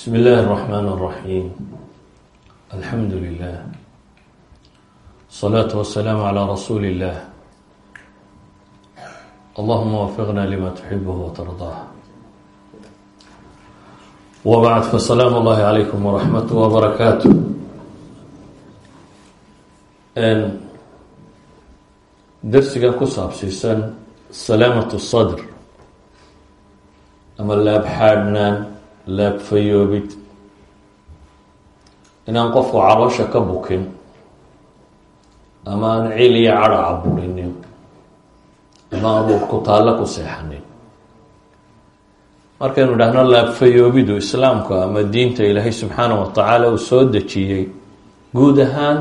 بسم الله الرحمن الرحيم الحمد لله الصلاة والسلام على رسول الله اللهم وفقنا لما تحبه وترضاه وبعد فالسلام الله عليكم ورحمته وبركاته درسigan ku saabsiisan salaamaة الصdr ama laab xaadhnaan laab fayoobid. Inaan qofku caloosha ka bukin ama aan cil iyo cadha caburinin ama aan dhulku taallo ku seexanin. Markaynu idhaahno laabfayoobidu islaamka ama diinta ilaahay subxaana wa tacaala uu soo dejiyey guud ahaan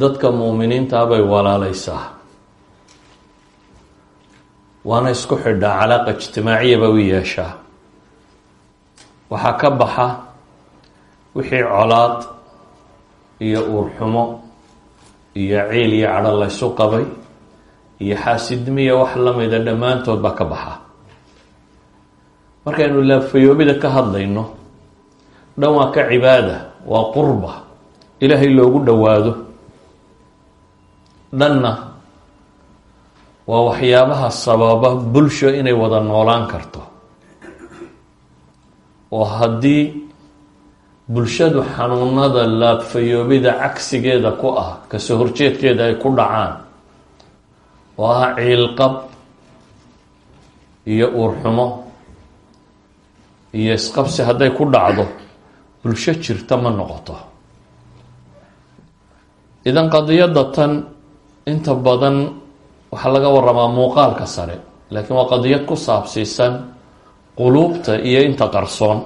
dadka muuminiintaa bay walaaleysaa waana isku xidhaa calaaqa ijtimaaciyaba u yeeshaa waxaa ka baxa wixii colaad iyo uurxumo iyo ciil iyo cadho laysu qabay iyo xaasidmiya wax lamida dhammaantood baa ka baxa. Markaynu laabfayoobida ka hadlayno dhan waa ka cibaada waa qurba. Ilaahay loogu dhowaado. Dhanna waa waxyaabaha sababa bulsho inay wada noolaan karto oo haddii bulshadu xanuunada laabfayoobida cagsigeeda ku ah ka soo horjeedkeeda ay ku dhacaan oo ah ciilqab iyo uurxumo iyo isqabsi hadday ku dhacdo bulsho jirta ma noqoto. Idan qadiyadda tan inta badan waxaa laga waramaa muuqaalka sare laakiin waa qadiyad ku saabsiisan quluubta iyo inta qarsoon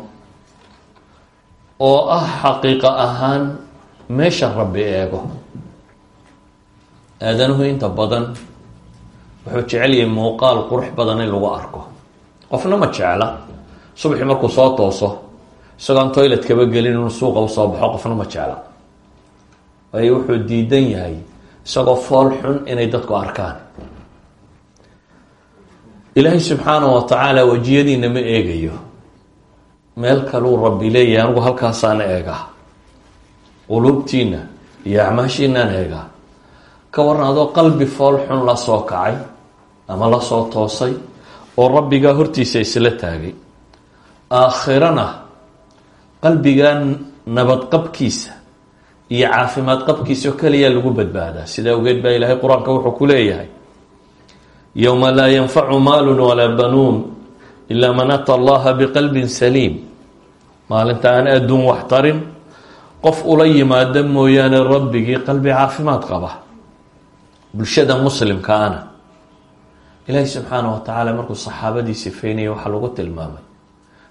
oo ah xaqiiqo ahaan meesha rabbi eego. Aadanuhu inta badan wuxuu jecel yahay muuqaal qurux badan in lagu arko. Qofna ma jecla. Subaxii markuu soo tooso isagoon toilet kaba gelin inuu suuqa u soo baxo qofna ma jecla. Waayo wuxuu diidan yahay isagoo fool xun inay dadku arkaan ilaahay subxaana wa tacaala wejiyadiina ma eegayo. Meel kaluu rabbi leeyahay anigu halkaasaan eegaa. Quluubtiina iyo acmaashiinaan eegaa. Ka waran adoo qalbi fool xun la soo kacay ama la soo toosay oo rabbigaa hortiisa isla taagay. Aakhirana qalbigaa nabadqabkiisa iyo caafimaad qabkiisa oo keliyaa lagu badbaadaa. Sida awgeed baa ilaahay qur'aanka wuxuu ku leeyahay yowma laa yanfacu maalu walaa banuun ilaa man ata allaha biqalbin saliim maalinta aan adduun wax tarin qof ula yimaada mooyaane rabbigii qalbi caafimaad qaba bulshada muslimkaana ilaahi subxaana wa tacaala markuu saxaabadii sifeynaya waxaa lagu tilmaamay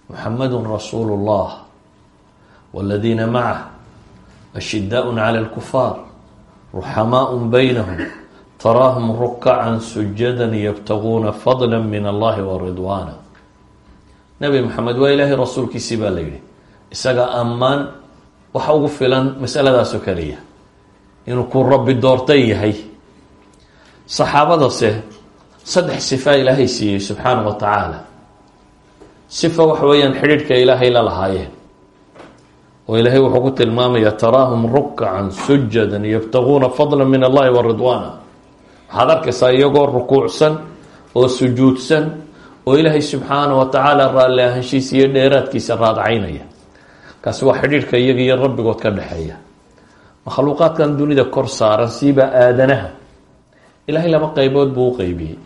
muxamedun rasuulu llah waladiina macah ashidaau cala lkufaar ruxamaau baynahum taraahum rukacan sujada ybtaguuna fadla min allahi waridwaana nebi maxamed waa ilaahay rasuulkiisii baa la yihi isaga ammaan waxa ugu filan masaladaasoo kaliya inuu ku rabbi doortay yahay. Saxaabadase saddex sifa ilaahay siiyey subxaana wa tacaala sifa waxa weeyaan xidhiidhka ilaahay la lahaayeen oo ilaahay wuxuu ku tilmaamaya taraahum rukacan sujadan yabtaguuna fadla min allahi wa ridwaana waxaad arkaysaa iyagoo rukuucsan oo sujuudsan oo ilaahay subxaana wa tacaala raalli ahanshiisa dheeraadkiisa raadcaynaya. Kaasi waa xidhiidhka iyaga iyo rabbigood ka dhexeeya makhluuqaadkan dunida kor saaran siiba aadanaha. Ilaahay laba qeybood buu u qeybiyey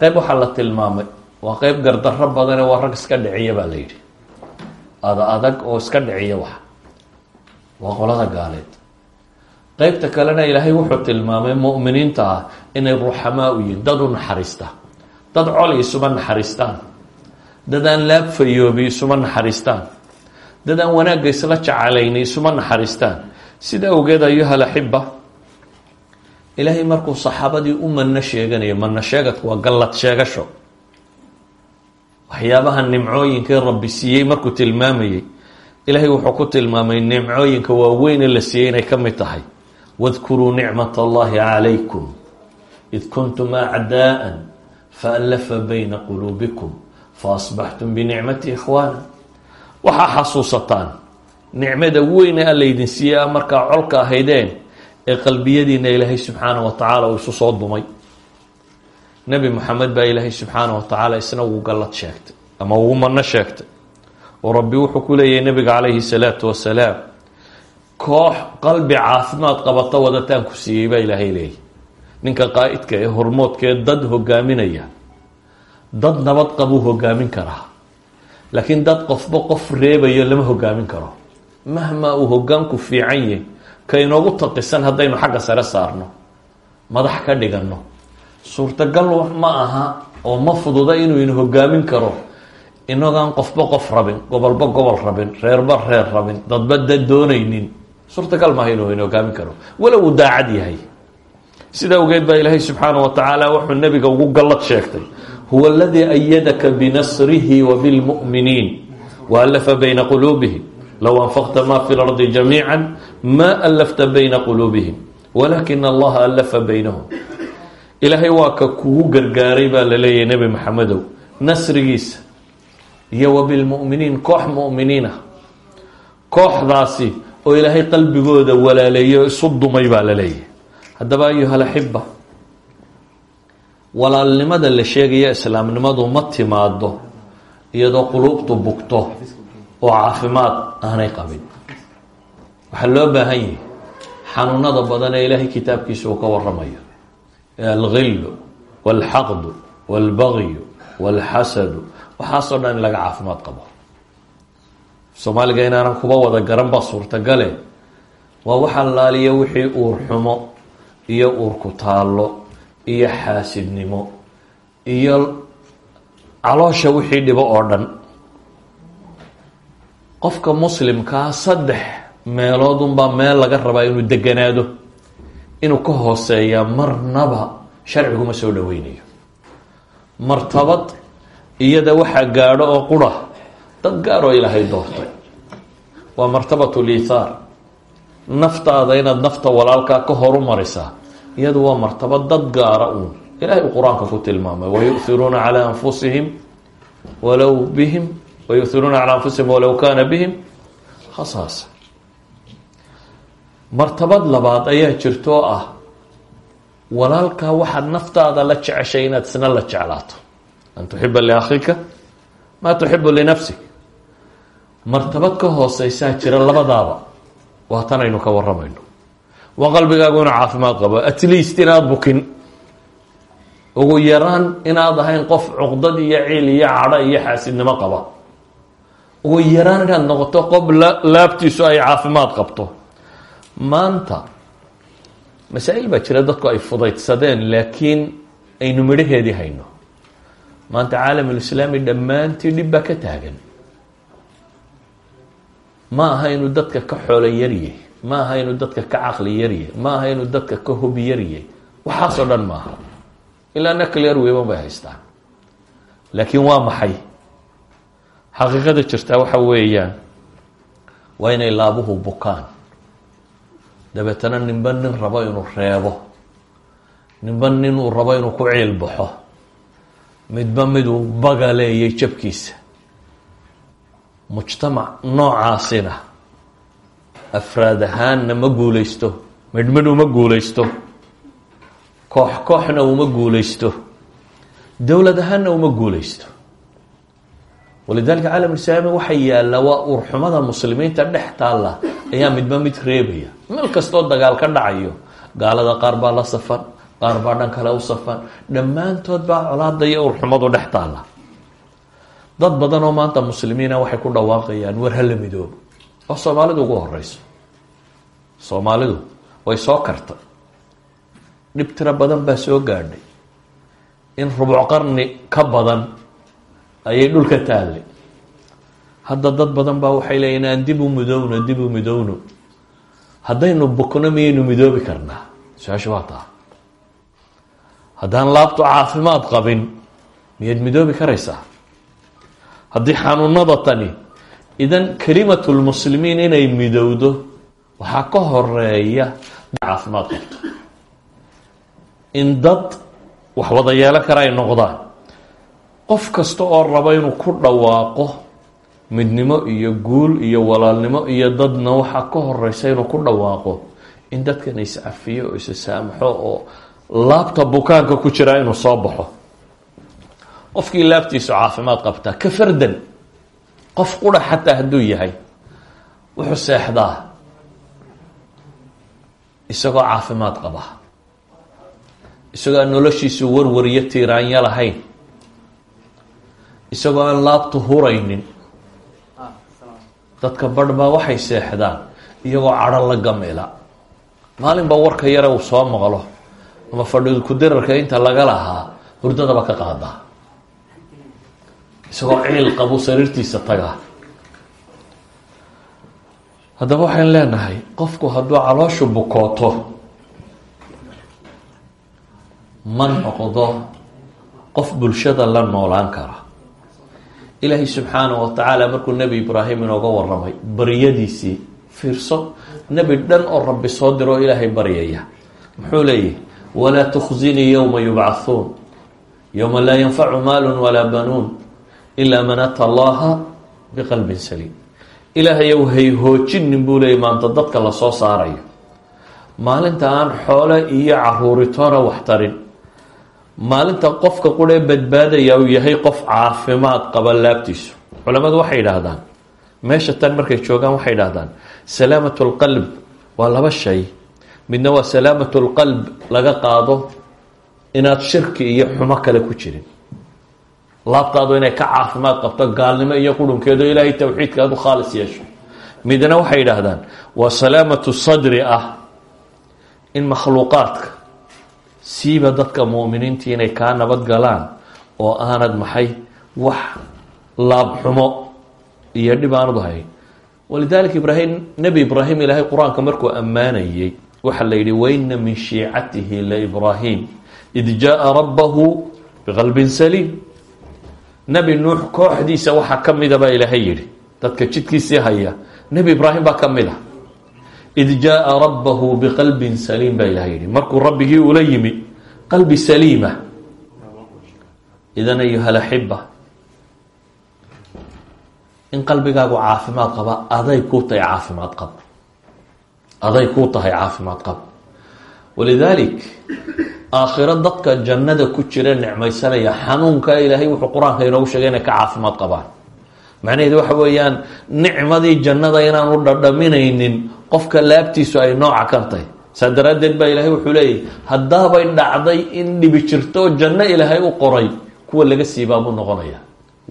qeyb waxaa la tilmaamay waa qeyb gardarro badane waa rag iska dhiciya baa la yidhi. Ada adag oo iska dhiciya wax waa qolada gaaleed qeybta kalena ilaahay wuxuu tilmaamay mu'miniinta ah inay ruuxamaa u yihiin. Dad u naxariista. Dad coli isuma naxariistaan. Dad aan laabfayoobi isuma naxariistaan. Dad aan wanaagga isla jacalayni isuma naxariistaan. Sida awgeed ayuhal axiba ilaahay markuu saxaabadii u manno sheeganayo manno sheegadku waa gallad sheegasho. Waxyaabaha nimcooyinkai rabbi siiyey markuu tilmaamayey ilaahay wuxuu ku tilmaamay nimcooyinka waaweyne la siiyey inay ka mid tahay wadkuruu nicmat allahi calaykum id kuntum acdaa'an faallafa bayna quluubikum faasbaxtum binicmati ikhwaana waxaa xasuusataan nicmada weyne alla idin siiya markaa colka ahaydeen ee qalbiyadiina ilaahay subxaana wa tacaala uu isu soo dumay nebi moxamed baa ilaahay subxaana wa tacaala isna ugu gallad sheegtay ama ugu mano sheegtay oo rabbi wuxuu ku leeyahay nebiga calayhi salaatu wasalaam koox qalbi caafimaad qabata wadataan ku siiyey baa ilaahay leeyahy ninka qaa'idka ee hormoodka ee dad hogaaminaya dad nabad qabuu hogaamin karaa laakiin dad qofba qof reebayo lama hogaamin karo. Mahmaa uu hogaanku fiican yahay ka inoogu taqisan haddaynu xagga sare saarno madax ka dhiganno. Suurtagal ma aha oo ma fududa inuu ina hogaamin karo. Inagaan qofba qof rabin gobolba gobol rabin reerba reer rabin dadba dad doonaynin suurtagal maaha inuu hogaamin karo. Walow uu daacad yahay. Sida awgeed baa ilaahay subxaana wa tacaala wuxuu nebiga ugu gallad sheegtay. Huwa aladii ayadaka binasrihi wa bilmu'miniin waallafa bayna quluubihim. Low anfaqta ma fi lardi jamiica ma allafta bayna quluubihim. Walaakina allaha allafa baynahum. Ilaahay waa ka kugu gargaaray baa la leeyahay nebi maxamedow. Nasrigiisa iyo wa bilmu'miniin koox mu'miniina kooxdaasi oo ilaahay qalbigooda walaaleeyo isu dumay baa la leeyahay. Haddaba ayuha alaxiba walaalnimada la sheegaya islaamnimadu ma timaado iyadoo quluubtu bugto oo caafimaad aanay qabin. Waxaa loo baahan yahay xanuunada badan ee ilaahay kitaabkiisa uu ka waramayo alghillu walxaqdu walbagyu walxasadu waxaasoo dhan in laga caafimaad qabo soomaaliga inaanan kuba wada garan baa suurtagale. Waa waxa laaliya wixii uur xumo iyo uurku taallo iyo xaasidnimo iyo caloosha wixii dhibo oo dhan. Qofka muslimkaa saddex meeloodunbaa meel laga rabaa inuu deganaado inuu ka hooseeya marnaba sharciguma soo dhaweynayo. Martabad iyada waxaa gaadho oo qura dad gaar oo ilaahay doortay. Waa martabat lithaar naftaada inaad nafta walaalkaa ka horu marisaa iyadu waa martabad dad gaara uun. Ilahay uu qur'aanka ku tilmaamay wayuhiruuna calaa anfusihim walow bihim wayuhiruuna calaa anfusihim walow kaana bihim khasaasa. Martabad labaad ayaa jirto oo ah walaalkaa waxaad naftaada la jeceshay inaad isna la jeclaato. An tuxiba liakhiika maa tuxibu linafsik martabad ka hooseysaa jira labadaaba. Waa tan aynu ka waramayno waa qalbigaagu ina caafimaad qabo at least inaad bukin. Ugu yaraan inaad ahayn qof cuqdad iyo ciil iyo cadho iyo xaasidnimo qaba. Ugu yaraan inaad noqoto qof laabtiisu ay caafimaad qabto. Maanta masaa-il baa jira dadku ay fudaydsadeen laakiin aynu midhaheedii hayno. Maanta caalamulislaami dhammaantii dhib baa ka taagan ma aha inuu dadka ka xoolo yaryahy ma aha inuu dadka ka caqli yaryahy ma aha inuu dadka ka hobi yaryahy waxaasoo dhan maaha. Ilaa naklyar weban bay haystaan. Laakiin waa maxay? Xaqiiqada jirtaa waxa weeyaan waa inay laabuhu bukaan. Dabeetana ninba nin rabo inuu reebo ninba nin uu rabo inuu ku ciil baxo midba miduu bagaleeyay jabkiisa mujtamac noocaasina. Afraad ahaanna ma guuleysto midhmidh uma guuleysto koox kooxna uma guuleysto dowlad ahaanna uma guuleysto walidalika caalam islaami waxa yaalla waa uurxumada muslimiinta dhex taalla ayaa midba mid reebaya. Meel kastoo dagaal ka dhacayo gaalada qaar baa la safan qaar baa dhan kale u safan dhammaantood baa colaada iyo uurxumadu dhex taalla dad badan oo maanta muslimiina waxay ku dhawaaqayaan war hala midoobo. Oo soomaalidu ugu horeyso soomaalidu way soo kartay dhib tiro badan baa soo gaadhay. In rubuc qarni ka badan ayay dhulka taallay. Hadda dad badan baa waxay leeyiin aan dib u midowno dib u midowno. Haddaynu bukno miyaynu midoobi karnaa? Su'aasha waa taa. Haddaan laabtu caafimaad qabin miyaad midoobi karaysaa haddii xanuunada tani idan kelimatulmuslimiin inay midowdo waxaa ka horreeya caafimaad qabto. In dad wax wada yeelo kara ay noqdaan. Qof kasta oo rabo inuu ku dhawaaqo midnimo iyo guul iyo walaalnimo iyo dadna waxaa ka horeysa inuu ku dhawaaqo in dadkan iscafiyo oo isasaamaxo oo laabta bukaanka ku jiraa inuu soo baxo qofkii laabtiisu caafimaad qabtaa ka fardan. Qof qura xataa hadduu yahay wuxuu seexdaa. Isagoo caafimaad qaba. Isagoo aan noloshiisu warwariyo tiiraanyo lahayn. Isagoo aan laabtu huraynin. Dadka badh waxay seexdaan iyagoo cadho la gamila. Maalinba warka yare uu soo maqlo. Ama fadhi ku-dararka inta laga lahaa hurdadaba ka qaadaa isagoo ciil qabu sariirtiisa tagaa haddaba waxaan leenahay qofku hadduu calooshu bukooto ma noqdo qof bulshada la noolaan kara. Ilaahay subxaanahu wa tacaala markuu nebi ibraahim inooga waramay baryadiisii fiirso nebi dhan oo rabbi soo diroo ilaahay baryaya. Muxuu leeyahy walaa tukhzinii yowma yubcathuun yowma laa yanfacu maalun walaa banuun ilaa man ata allaha biqalbin saliim ilaahayow hayhoojinin buu leeyay maanta dadka la soo saarayo maalinta aan xoole iyo caruuritoona wax tarin maalinta qofka quree badbaadaya uu yahay qof caafimaad qaba laabtiisu culamadu waxay yidhaahdaan meesha tan markay joogaan waxay yidhahdaan salaamat lqalb waa laba shay midna waa salaamat lqalb laga qaado inaad shirki iyo xumo kale ku jirin laabtaadu inay ka caafimaad qabto gaalnimo iyo qurunkeedo ilaahay towxiidka aad u khaalis yeesho. Midna waxay yidhaahdaan waa salaamatu sadri ah in makhluuqaadka siiba dadka mu'miniintii inay kaa nabad galaan oo aanad maxay wax laabxumo iyo dhib aanad hayn. Walidaalika ibraahim nebi ibraahim ilaahay qur'aanka markuu ammaanayey waxaa la yidhi waina min shiicatihi laibraahim id jaaa rabbahu biqalbin saliim nebi nuux kooxdiisa waxaa ka mida baa ilaahay yidhi. Dadka jidkiisii haya nebi ibraahim baa ka mid a id jaaa rabbahu biqalbin saliim baa ilahay yihi markuu rabbigii ula yimi qalbi saliima. Idan ayuha laxiba in qalbigaagu caafimaad qaba aday kuu tahay caafimaad qab. Aday kuu tahay caafimaad qab. Walidaalik aakhiro dadka jannada ku jira nicmaysanaya xanuunka ilaahay wuxuu qur'aanka inoogu sheegay inay ka caafimaad qabaan. Macnaheedu waxa weeyaan nicmadii jannada inaanu dhadhaminaynin qofka laabtiisu ay nooca kan tahay. Saa daraaddeed baa ilaahay wuxuu leeyahy haddaabay dhacday in dhibi jirto janno ilaahay u qoray kuwa laga siibaa noqonaya.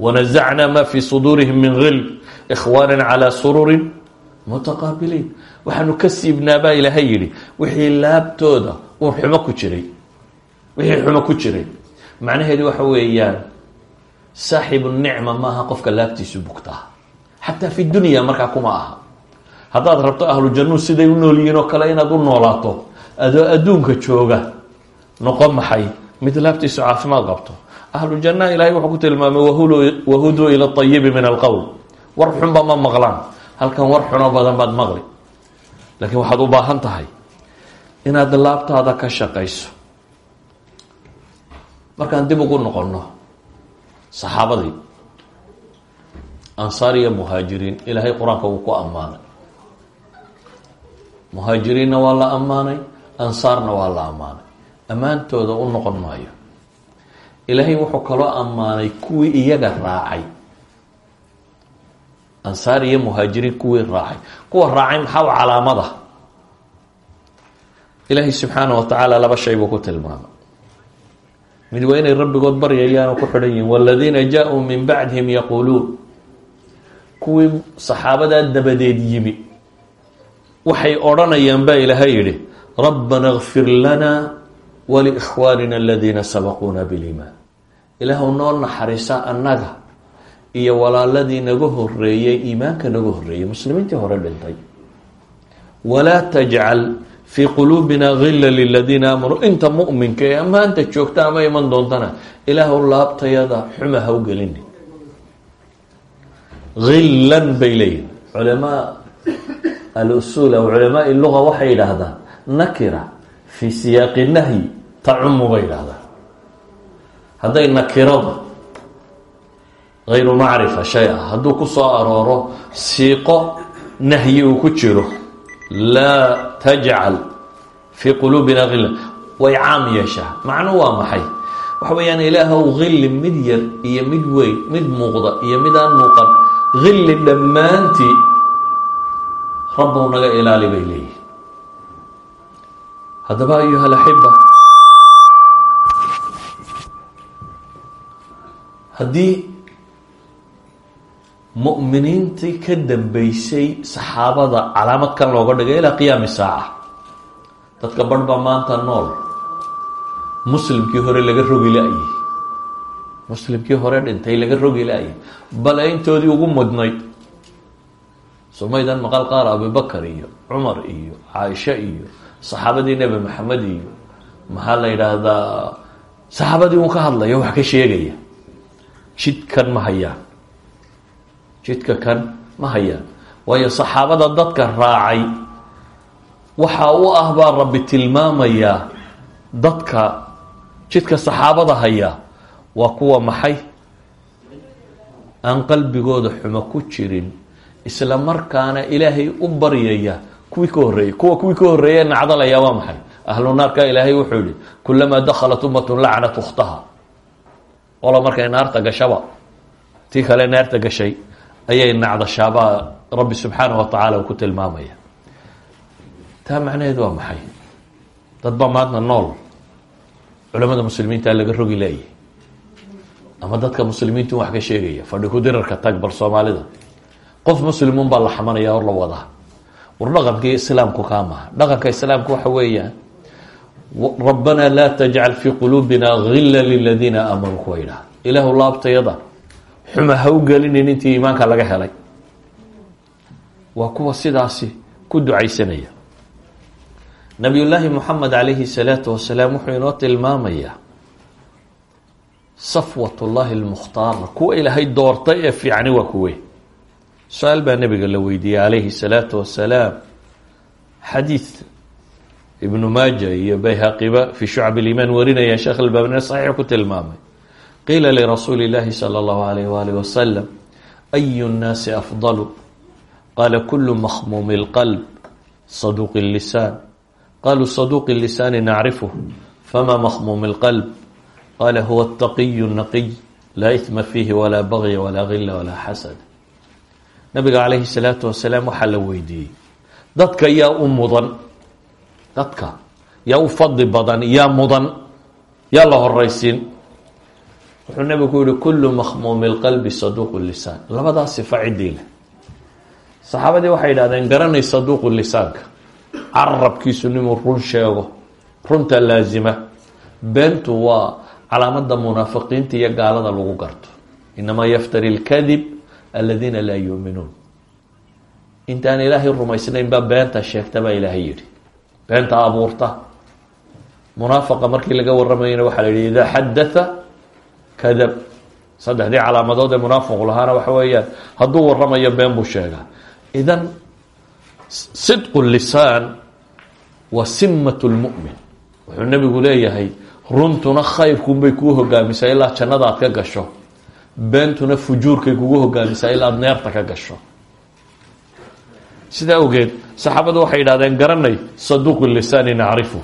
Wanazacnaa maa fii suduurihim min gil ikhwaanan calaa sururin mutaqaabiliin. Waxaanu ka siibnaa baa ilaahay yidhi wixii laabtooda uu xumo ku jiray wixii xumo ku jiray. Macnaheedu waxa weeyaan saaxibu nicma maaha qofka laabtiisu bugtaa xataa fi dunya markaa kuma aha. Haddaad rabto ahlu jannuhu siday u nool yihiin oo kale inaad u noolaato adoo adduunka jooga noqon maxay? Mid laabtiisu caafimaad qabto. Ahlu jannaha ilaahay wuxuu ku tilmaamay wahuduu ila ayibi min alqowl war xunba ma maqlaan halkan war xuno badan baad maqli. Laakiin waxaad u baahan tahay inaad laabtaada ka shaqayso markaan dib ugu noqonno saxaabadii ansaar iyo muhaajiriin ilaahay qur'aanka wuu ku ammaanay. Muhaajiriinna waa la ammaanay ansaarna waa la ammaanay. Ammaantooda u noqon maayo. Ilaahay wuxuu kaloo ammaanay kuwii iyaga raacay. Ansaar iyo muhaajiriin kuwii raacay. Kuwa raacay maxaa u calaamada? Ilaahay subxaana wa tacaala laba shay buu ku tilmaamay mid waa inay rabbigood baryayaan oo ku xidhan yihiin waladiina jaa-uu min bacdihim yaquuluun. Kuwii saxaabadaa dabadeed yimi. Waxay odhanayaan baa ilaahay yidhi rabbana kfir lana waliikhwaanina aladiina sabaquuna biliimaan. Ilaahu noo naxariisa annaga iyo walaaladii naga horeeyey iimaanka naga horeeyey muslimiintii hore dhintay. Walaa tajcal fii quluubina gila liladiina aamanuu. Inta muminka ee ammaanta joogta ama iman doontana ilaahu laabtayada xuma ha u gelini hillan bay leeyihiin culamaa alusuul aw culamaai luga waxay yidhaahdaan nakira fii siyaaqi nahyi tacumu bay yidhahdaan hadday nakiradu hayru macrifa shay ah hadduu ku soo arooro siiqo nahyi uu ku jiro laa tajcal fii quluubina hilla way caam yeeshaa macnu waa maxay waxa weeyaan ilaahow hilli mid yar iyo mid weyn mid muuqda iyo mid aan muuqan hilli dhammaantii rabbow naga ilaali bay leeyihiin haddaba ayuha alaxiba mu'miniintii ka dambeysay saxaabada calaamad kan looga dhigay ilaa qiyaami saaca. Dadka barh maanta nool. Muslimkii hore laga rogi la-yi muslimkii hore dhintay laga rogi la-yi bale intoodii ugu mudnayd. Somaydan maqal qaar abubakar iyo cumar iyo caaisha iyo saxaabadii nebi maxamed iyo maxaa la yidhaahdaa saxaabadii un ka hadlaya wax ka sheegaya. Jidkan ma hayaan jidka kan ma hayaan waayo saxaabada dadka raacay waxa u ah baa rabbi tilmaamayaa dadka jidka saxaabada hayaa waa kuwa maxay? Aan qalbigooda xumo ku jirin isla markaana ilaahay u baryaya. Kuwii ka horreeyey kuwa kuwii ka horreeye nacdalaya waa maxay? Ahlu naarka ilaahay wuxuu yihi kulamaa dakhalat ummatun lacanat ukhtaha. Olo markay naarta gashaba tii kale naarta gashay ayay nacdashaabaa rabbi subxaana wa tacaala uu ku tilmaamaya. Taa macnaheedu waa maxay? Dad baa maanta nool culamada muslimiinta laga rogi laayay ama dadka muslimiintu wax ka sheegaya fadhi ku dirarka tag bal soomaalida. Qof muslimuun baa la xamanaya or la wadaa war dhaqankii islaamku kaa maha. Dhaqanka islaamku waxa weeyaan rabbanaa laa tajcal fii quluubina hilla liladiina aamanuu kuwa yidhaha ilaahu laabtayada xuma ha u gelinin intii iimaanka laga helay. Waa kuwa sidaasi ku ducaysanaya. Nabiyullaahi moxamed calayhi salaatu wasalaam wuxuu inoo tilmaamayaa safwat ullahi lmukhtaara kuwa ilaahay doortay ee fiicni waa kuwe. Su'aal baa nabiga la weydiiyey calayhi salaatu wasalaam. Xadiid ibnu maaja iyo bayhaqiba fi shucab ilimaan warinaya sheekh albaabine saxiix ku tilmaamay qiila lirasuuli اllahi salى اllahu alayh waalih wasalam ayu nnaasi afdalu qaala kulu makhmuumi اlqalb saduuqi اllisaan qaluu saduuqi اlisaani nacrifh fama makhmuumi اlqalb qala huwa اtaqiyu naqiy laa ihma fiihi walaa bagya walaa gila walaa xasad nabiga calayhi salaatu wasalaam waxaa la weydiiyey dadka yaa u mudan dadka yaa u fadli badan yaa mudan yaa la horaysiin wuxuu nabigu yihi kulu makhmuumi lqalbi saduuqu lisaan labadaa sifa ciddii leh. Waxay yidhahdeen garanay saduuqu lisaanka carabkiisu ninuu run sheego runta laazima. Beentu waa calaamada munaafiqiinta iyo gaalada lagu garto. Inamaa yaftari lkadib aladiina laa yuuminuun intaan ilaahay rumaysnayn baa beenta sheegta baa ilaahay yidhi. Beenta abuurta. Munaafaqa markii laga waramayana waxaa la yihi idaa xadatha kadab. Saddexdii calaamadood ee munaafiqu lahaana waxa weeyaan hadduu waramayo been buu sheegaa. Idan sidqu lisaan waa simat lmu'min. Wuxuu nebigu leeyahay runtuna khayrkunbay kuu hogaamisaa ilaa jannada aad ka gasho. Beentuna fujuurkay kugu hogaamisaa ilaa aad neerta ka gasho. Sidaa awgeed saxaabadu waxay yidhahdeen garanay saduuqu lisaani nacrifu.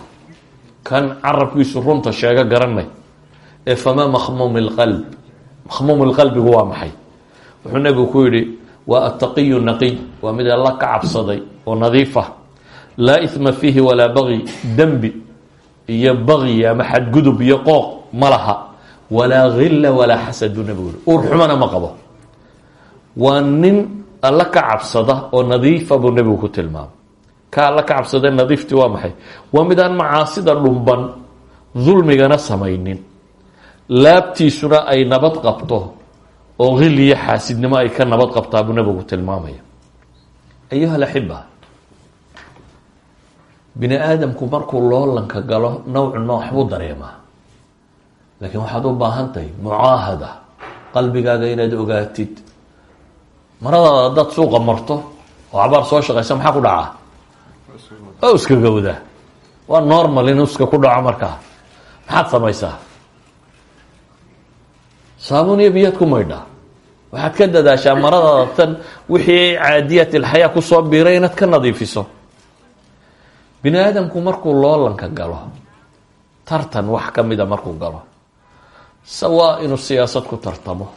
Kan carabkiisu runta sheego garanay ee famaa makhmuumi lqalb makhmuum lqalbigu waa maxay? Wuxuu nebigu ku yidhi waa ataqiyu naqiy waa mid alla ka cabsaday oo nadiif ah. Laa ihma fiihi walaa bagi dembi iyo bagi ama xadgudub iyo qooq ma laha. Walaa hilla walaa xasad buu nebigu yihi uur xumana ma qabo. Waa nin alla ka cabsada oo nadiifa buu nebigu ku tilmaamay. Ka alla ka cabsada nadiiftii waa maxay? Waa mid aan macaasida dhumban dulmigana samaynin laabtiisuna ay nabad qabto oo hil iyo xaasidnimo ay ka nabad qabtaa buu nebigu tilmaamaya. Ayuha alaxiba bini aadamku markuu loolanka galo nowcun ma waxbuu dareemaa. Laakiin waxaad u baahan tahay mucaahada qalbigaaga inaad ogaatid. Maradaada haddaad suuqa marto oo cabaar soo shaqaysa maxaa ku dhacaa? O iska gowdaa. Waa normal in iska ku dhaco markaa. Maxaad samaysaa saabuun iyo biyaad ku maydhaa waxaad ka dadaashaa maradaada tan wixii caadiyat ilxayaa ku soo biiray inaad ka nadiifiso. Bini aadamku markuu loolanka galo tartan wax ka mida markuu galo. Sawaa inuu siyaasad ku tartamo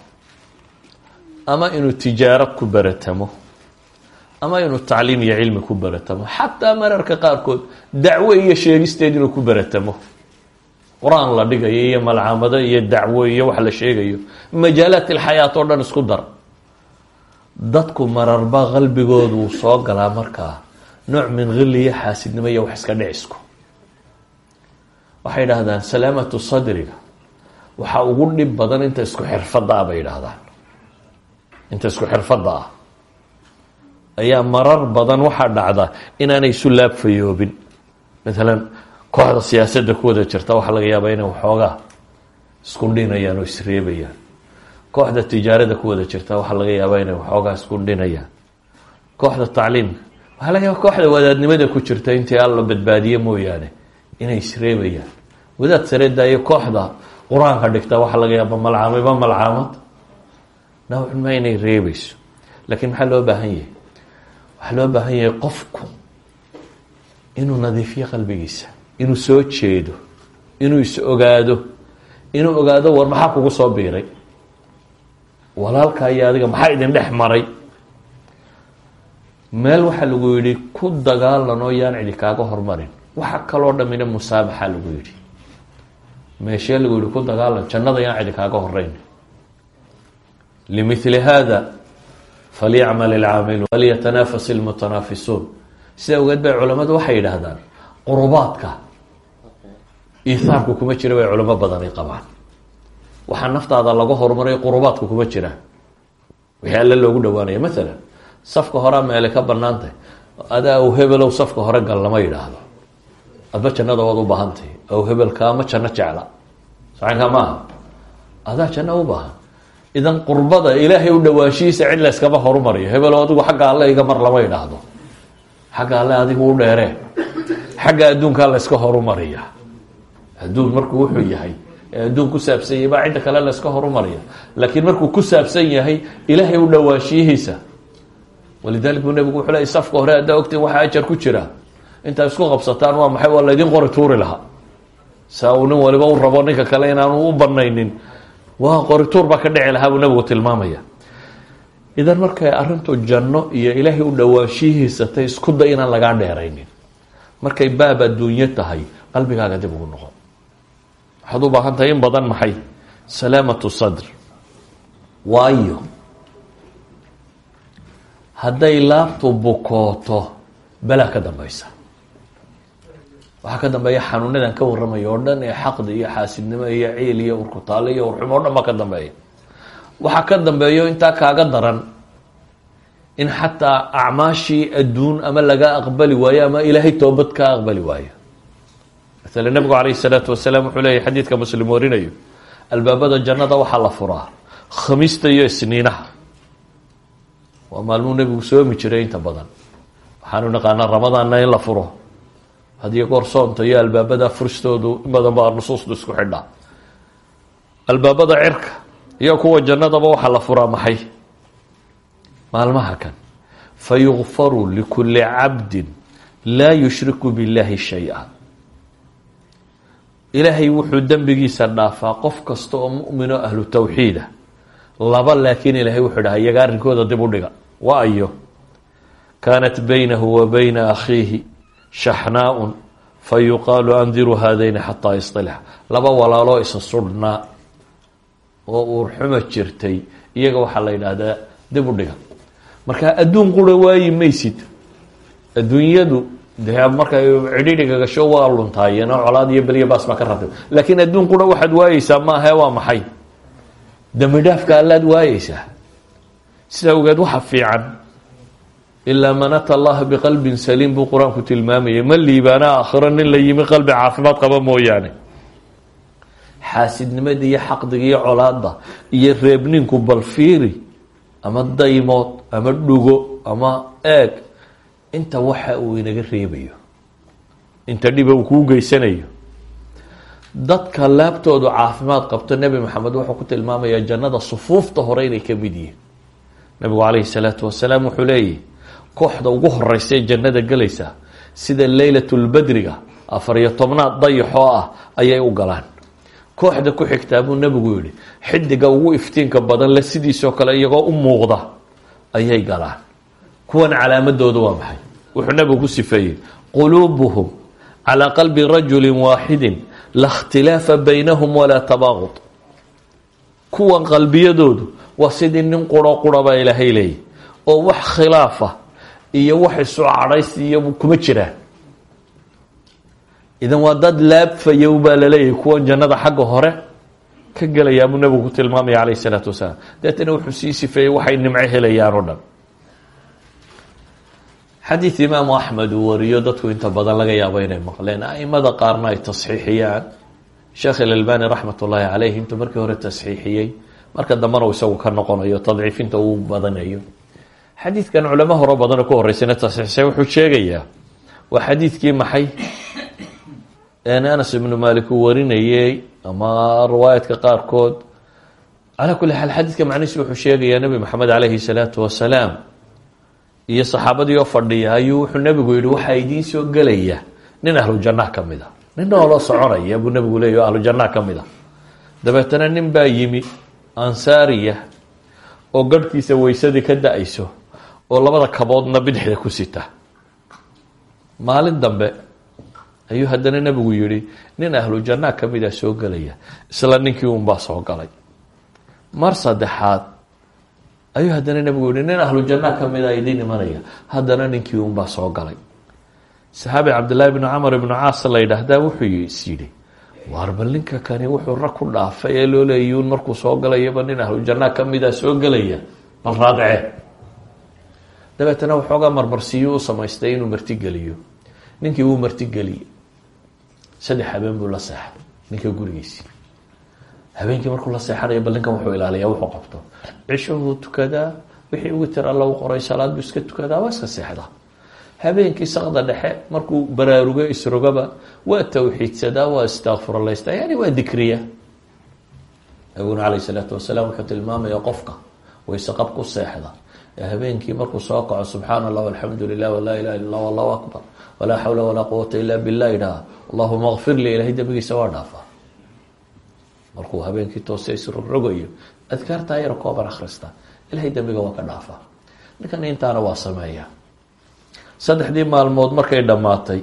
ama inuu tijaarad ku baratamo ama inuu tacliim iyo cilmi ku baratamo. Xataa mararka qaarkood dacwo iyo sheegisteed inuu ku baratamo qur'aan la dhigayo iyo malcamado iyo dacwo iyo wax la sheegayo. Majaalaat ilxayaat oo dhan isku dar. Dadku mararba qalbigoodu soo galaa markaa nooc min hili iyo xaasidnimo iyo wax iska dhicisku waxay idhaahdaan salaamatu sadriga. Waxaa ugu dhib badan inta isku xirfadda ah bay idhaahdaan inta isku xirfadda ah. Ayaa marar badan waxaa dhacda inaanay isu laabfayoobin maalan kooxda siyaasadda ku wada jirta waxaa laga yaabaa inay waxoogaa isku dhinayaan oo isreebayaan. Kooxda tijaarada ku wada jirta waxaa laga yaabaa inay waxoogaa isku dhinayaan kooxda tacliimka waxaa laga yaaba kooxda wadaadnimada ku jirta intii alla badbaadiye mooyaane inay isreebayaan. Wadaad sareedaayo kooxda qur'aanka dhigta waxaa laga yaaba malcaamiba malcaamad. Nawcma inay reebayso. Laakiin maxaa loo baahan yahay? Waxaa loo baahan yahay qofku inuu nadiifiyo qalbigiisa inuu soo jeedo inuu is ogaado inuu ogaado war maxaa kugu soo biiray. Walaalka iyo adiga maxaa idin dhex maray? Meel waxaa lagu yidhi ku dagaalan oo yaan cidi kaaga hormarin. Waxa kaloo dhamina musaabaxa lagu yidhi. Meeshee lagu yihi ku dagaalan jannada yaan cidi kaaga horeyn limili hada falyacmal ilcaamiluun falyatanafas ilmutanaafisuun sida ogeed bay culamadu waxay yidhaahdaan qurubaadka iihaarku kuma jira bay culamo badani qabaan waxaa naftaada laga horumaray qurubaadku kuma jiraan wixii alle loogu dhawaanaya maalan safka horea meele ka banaantay adaa aw hebelow safka hore gal lama yidhaahdo adba jannada waad u baahantahy aw hebelkaama janno jecla sacankaa maaha adaa janno u baahan idan qurbada ilaahay u dhawaanshihiisa cid la yskama horumariyo hebelow adigu xagga alle iga mar lama yidhaahdo xagga alle adigu u dheeree xagga adduunkaa la yska horumariya adduun markuu wuxuu yahay adduun ku saabsan yahay baa cidda kale la yska horumariya. Laakiin markuu ku saabsan yahay ilaahay u dhawaanshiyihiisa walidalik buu nabigu wuxuu leey safka hore haddaa ogtiin waxaa ajar ku jira. Intaa isku qabsataan waa maxay? Waa laydin qori tuuri lahaa. Saa nin waliba u rabo ninka kale inaanu u banaynin waa qorituur baa ka dhici lahaa buu nabigu tilmaamaya. Idan markay arrintu janno iyo ilaahay u dhawaanshihiisa tay isku day inaan lagaa dheeraynin. Markay baab adduunyo tahay qalbigaaga dib ugu noqon waxaad u baahan tahay in badan maxay? Salaamatu sadr. Waayo. Hadday laabtu bukooto balaa ka dambeysa waxaa ka dambeeya xanuunadan ka warramaya oo dhan ee xaqdi iyo xaasidnimo iyo ciil iyo urkutaale iyo urxumo o dhan baa ka dambeeya. Waxaa ka dambeeyo intaa kaaga daran in xataa acmaashii adduun ama laga aqbali waayo ama ilaahay toobad kaa aqbali waayo maala nabigu calayh salaatu wasalaam wuxuu leeyahy xadiidka muslim warinayo albaabada jannada waxaa la furaa khamiista iyo isniinaha. Waa maalmuu nebigu soomi jiray inta badan. Waxaanu naqaanaa ramadaanna in la furo. Hadiyo goor soonta iyo albaabada furistoodu in badan baa nusuustu isku xidhaa. Albaabada cirka iyo kuwa jannadaba waxaa la furaa maxay? Maalmaha kan. Fa yukfaru likulli cabdin laa yushriku billahi shay-a ilaahay wuxuu dembigiisa dhaafaa qof kasta oo mu'min oo ahlu tawxiida laba laakiin ilaahay wuxuu dhaha iyaga arrinkooda dib u dhiga. Wa ayo kaanat baynahu wa bayna akhiihi shaxnaa-un fa yuqaalu andiruu haadayni xataa yasطilx laba walaaloo isa sudhnaa oo uurxuma jirtay iyaga waxaa la yidhaahdaa dib u dhiga. Marka adduun qura waayi maysid. Adduunyadu dee markay cidhidhiga gasho waa luntaayeen oo colaad iyo belya baas baa ka ratib laakiin adduun qura waxaad waayeysaa maahae waa maxay dembi dhaafka allaad waayeysaa sidaa ogeed waxa fiican ilaa man ata allaha biqalbin saliim buu qur'aanku tilmaamayay ma liibaana aakhiro nin yimi qalbi caafimaad qaba mooyaane. Xaasidnimada iyo xaqdiga iyo colaada iyo reebninku balfiiri. Ama daymood ama dhugo ama eeg inta waxa uu inaga reebayo. Inta dhiba uu kuu geysanayo. Dadka laabtoodu caafimaad qabto nebi maxamed wuxuu ku tilmaamayaa jannada sufuufta hore inay ka mid yihiin. Nabigu calayhi salaatu wasalaam wuxuu leeyahy kooxda ugu horeysa ee jannada gelaysa sida leylatulbadriga afar iyo tobnaad dayaxoo ah ayay u galaan. Kooxda ku xigtaa buu nebigu yihi xidiga ugu iftiinka badan le sidiisoo kale iyagoo u muuqda ayay galaan kuwan calaamadooda waa maxay? Wuxuu nebigu ku sifeeyey quluubuhum calaa qalbi rajuli waaxidin la khtilaafa baynahum walaa tabaaqud kuwan qalbiyadoodu waa sidii nin quro qura baa ilaahay leeyahy oo wax khilaafa iyo wax isu cadhaysi iyo kuma jiraan idan waa dad laabfayow baa la leeyahay kuwan jannada xagga hore ka gelayaa buu nabigu ku tilmaamaya calayh isalaatu wasalaam. Deetana wuxuu sii sifeeyey waxay nimco helayaan oo dhan xadiid imaamu axmed uu wariyo dadku inta badan laga yaabo inay maqleen. Aimada qaarna ay tasxiixiyaan. Sheekh ilalbani raxmat ullaahi caleyh intuu markii hore tasxiixiyey marka dambena uu isagu ka noqonayo tadciifinta uu badanayo. Xadiidkan culamo horo badanoo ku horeysana tasxiixsay wuxuu sheegayaa waa xadiidkii maxay? Anas ibnu malik uu warinayey ama riwaayadka qaarkood. Calaa kulli xaal xadiidka macnihiisi wuxuu sheegayaa nebi maxamed caleyhi salaatu wasalaam iyo saxaabadii oo fadhiya ayuu wuxuu nebigu yihi waxaa idiin soo gelaya nin ahlu jannah ka mid a nin nooloo soconaya buu nebigu leeya ahlu jannah ka mid a dabeetana nin baa yimi ansaariya oo garhkiisa weysadii ka da'ayso oo labada kaboodna bidixda ku sita. Maalin dambe ayuu haddana nebigu yihi nin ahlu jannah ka mid a soo gelaya. Isla ninkii unbaa soo galay. Mar saddexaad ayuu haddana nebigu yihi nin ahlu janna mid a idiin imanaya haddana ninkii unbaa soo galay. Saxaabi cabdillaahi bnu camar ibnu caas la yidhaahdaa wuxuu is yidhi waar bal ninka kani wuxuu rag ku dhaafay ee loo leeyun markuu soo galayaba nin ahlu janna ka mid a soo gelaya? Bal raadcee dabeetana waxoogaa marmarsiyo u samaystay inuu martigeliyo. Ninkii wuu martigeliyey saddex habeen buu la seexay ninka gurigiisii habeenkii markuu la seexanayo bal ninkan wuxuu ilaaliyaa wuxuu qabto. Cishahuu tukadaa wixii ugu tir alla u qoray salaad buu iska tukadaa waa iska seexdaa. Habeenkii sakda dhexe markuu baraarugo isrogaba waa tawxiidsadaa waa istakfurlaystaa yani waa dikriya. Nabiguna caleyh salaatu wasalaam wuxuu tilmaamaya qofka wayseqab ku seexda. Ee habeenkii markuu soo kaco subxaana allah alxamdu lilah walaa ilaha illa allah allahu akbar walaa xawla walaa quwata ila billah idhaha allahuma kfir li ilahay dembigiisa waa dhaafaa markuu habeenkii toose isrogrogayo adkaartaa yar kooban akhrista. Ilahay dembiga waa ka dhaafaa ninkan intaana waa sameeya. Saddexdii maalmood markay dhammaatay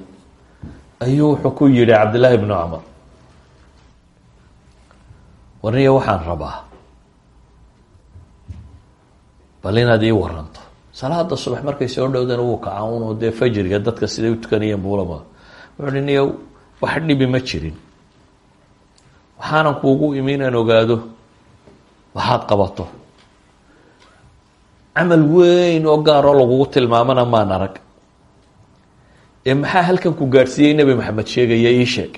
ayuu wuxuu ku yihi cabdillaahi bnu camar warniya waxaan rabaa bal inaad ii waranto. Salaada subax markay soo dhowdana wuu kaca unoo dee fajriga dadka siday u tukanayeen buulama. Wuxuu hi niya wax dhibi ma jirin waxaanan kuugu imi inaan ogaado waxaad qabato. Camal weyn oo gaaroo lagugu tilmaamana maan arag. Ee maxaa halkan ku gaadhsiiyey nebi maxamed sheegaya ii sheeg?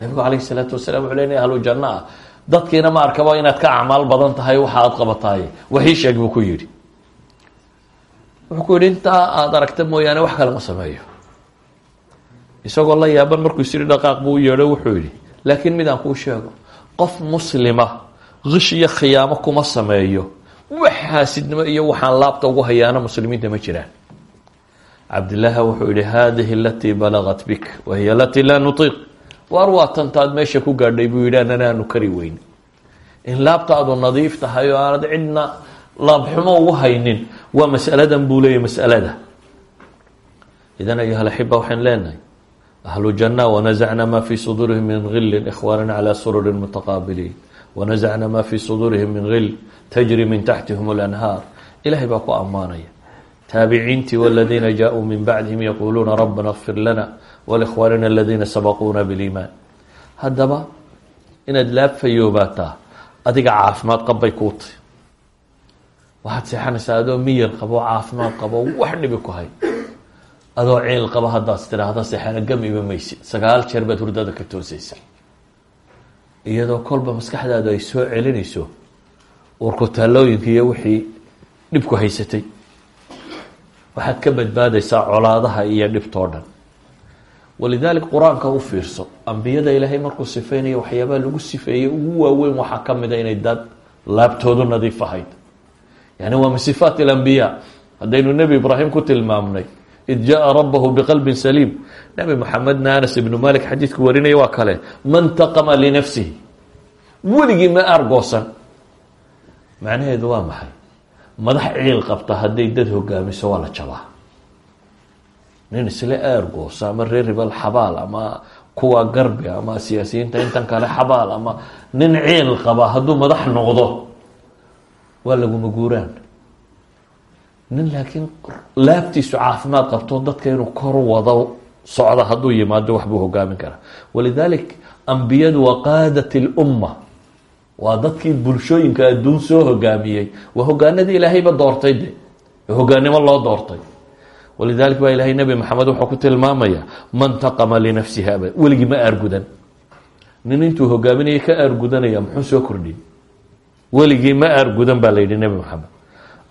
Nabigu calayhi salaatu wasalaam wuxuu ley ahlu janno ah. Dadkiina ma arkaba inaad ka acmaal badan tahay waxa aad qabataay. Wax ii sheeg buu ku yidhi. Wuxuu ku yidhi intaa aada aragta mooyaane wax kale ma sameeyo. Isagoo la yaaban markuu isiri dhaqaaq buu u yeedho wuxuu yidhi laakiin midaan kuu sheego qof muslima kish iyo khiyaamo kuma sameeyo. Wax xaasidnimo iyo waxaan laabta ugu hayaana muslimiinta ma jiraan. Cabdillaahi wuxuu yihi hadihi alatii balagat bik wahiy alatii laa nutiiq. Waar waa tantaad meesha ku gaadhay buu yidhi anana aanu kari weyn. In laabtaadu nadiif tahay oo aanad cidna laabxumo ugu haynin waa masaladan buu leeyahy masalada. Idan ayuha laxiba waxaan leenahay ahlu janna wanazacna ma fi suduurihim min gilin ikhwaanana calaa sururin mutaqaabiliin wanazacna ma fi suduurihim min gil tajri min taxtihim اlanhaar ilahay baa ku ammaanaya taabiciintii wاladiina jaaءuu min bacdihim yaquuluuna rabbana اغfir lana wlikhwaanina aladiina sabaquuna biliimaan haddaba inaad laabfayoobaataa adiga caafimaad qabbay kuu tahy waxaad seexanaysaa adoo miyar qabo caafimaad qabo wax dhibi ku hay adoo ciil qaba haddaad tiraahda seexana gamiba maysid. Sagaal jeer baad hurdada ka toosaysa. Iyadoo kolba maskaxdaadu ay soo celinayso warkutaalooyinka iyo wixii dhibku haysatay waxaad ka badbaadaysaa colaadaha iyo dhibtoo dhan. Walidalik qur'aanka u fiirso ambiyada ilaahay markuu sifeynaya waxyaabaha lagu sifeeyey ugu waaweyn waxaa ka mida inay dad laabtoodu nadiif ahayd. Yani waa min sifaat اlambiya haddaynu nebi ibraahim ku tilmaamnay id jaءa rabahu bqalbi saliim nebi moxamedna anas ibnu malik xadiidku warinaya waa kale man taqama linafsihi weligii ma aargoosan macnaheedu waa maxay madax ciil qabta hadday dad hogaamiso waa la jabaa nin isla aargoosa ama reer ribal xabaal ama kuwa garbi ama siyaasiyiinta intan kale xabaal ama nin ciil qaba hadduu madax noqdo waa laguma guuraan nin laakiin laabtiisu caafimaad qabto dadka inuu kor wado socda hadduu yimaado waxbuu hogaamin karaa. Walidalik ambiyadu waa qaadat اlumma waa dadkii bulshooyinka adduun soo hogaamiyey. Waa hogaanadii ilaahayba doortay de hogaanimo loo doortay? Walidalik baa ilahay nebi maxamed wuxuu ku tilmaamaya man taqama linafsihi abad weligii ma aargudan. Nin intuu hogaaminayay ka aargudanaya muxuu soo kordhiyey? Weligii ma aargudan baa la yidhi nebi maxamed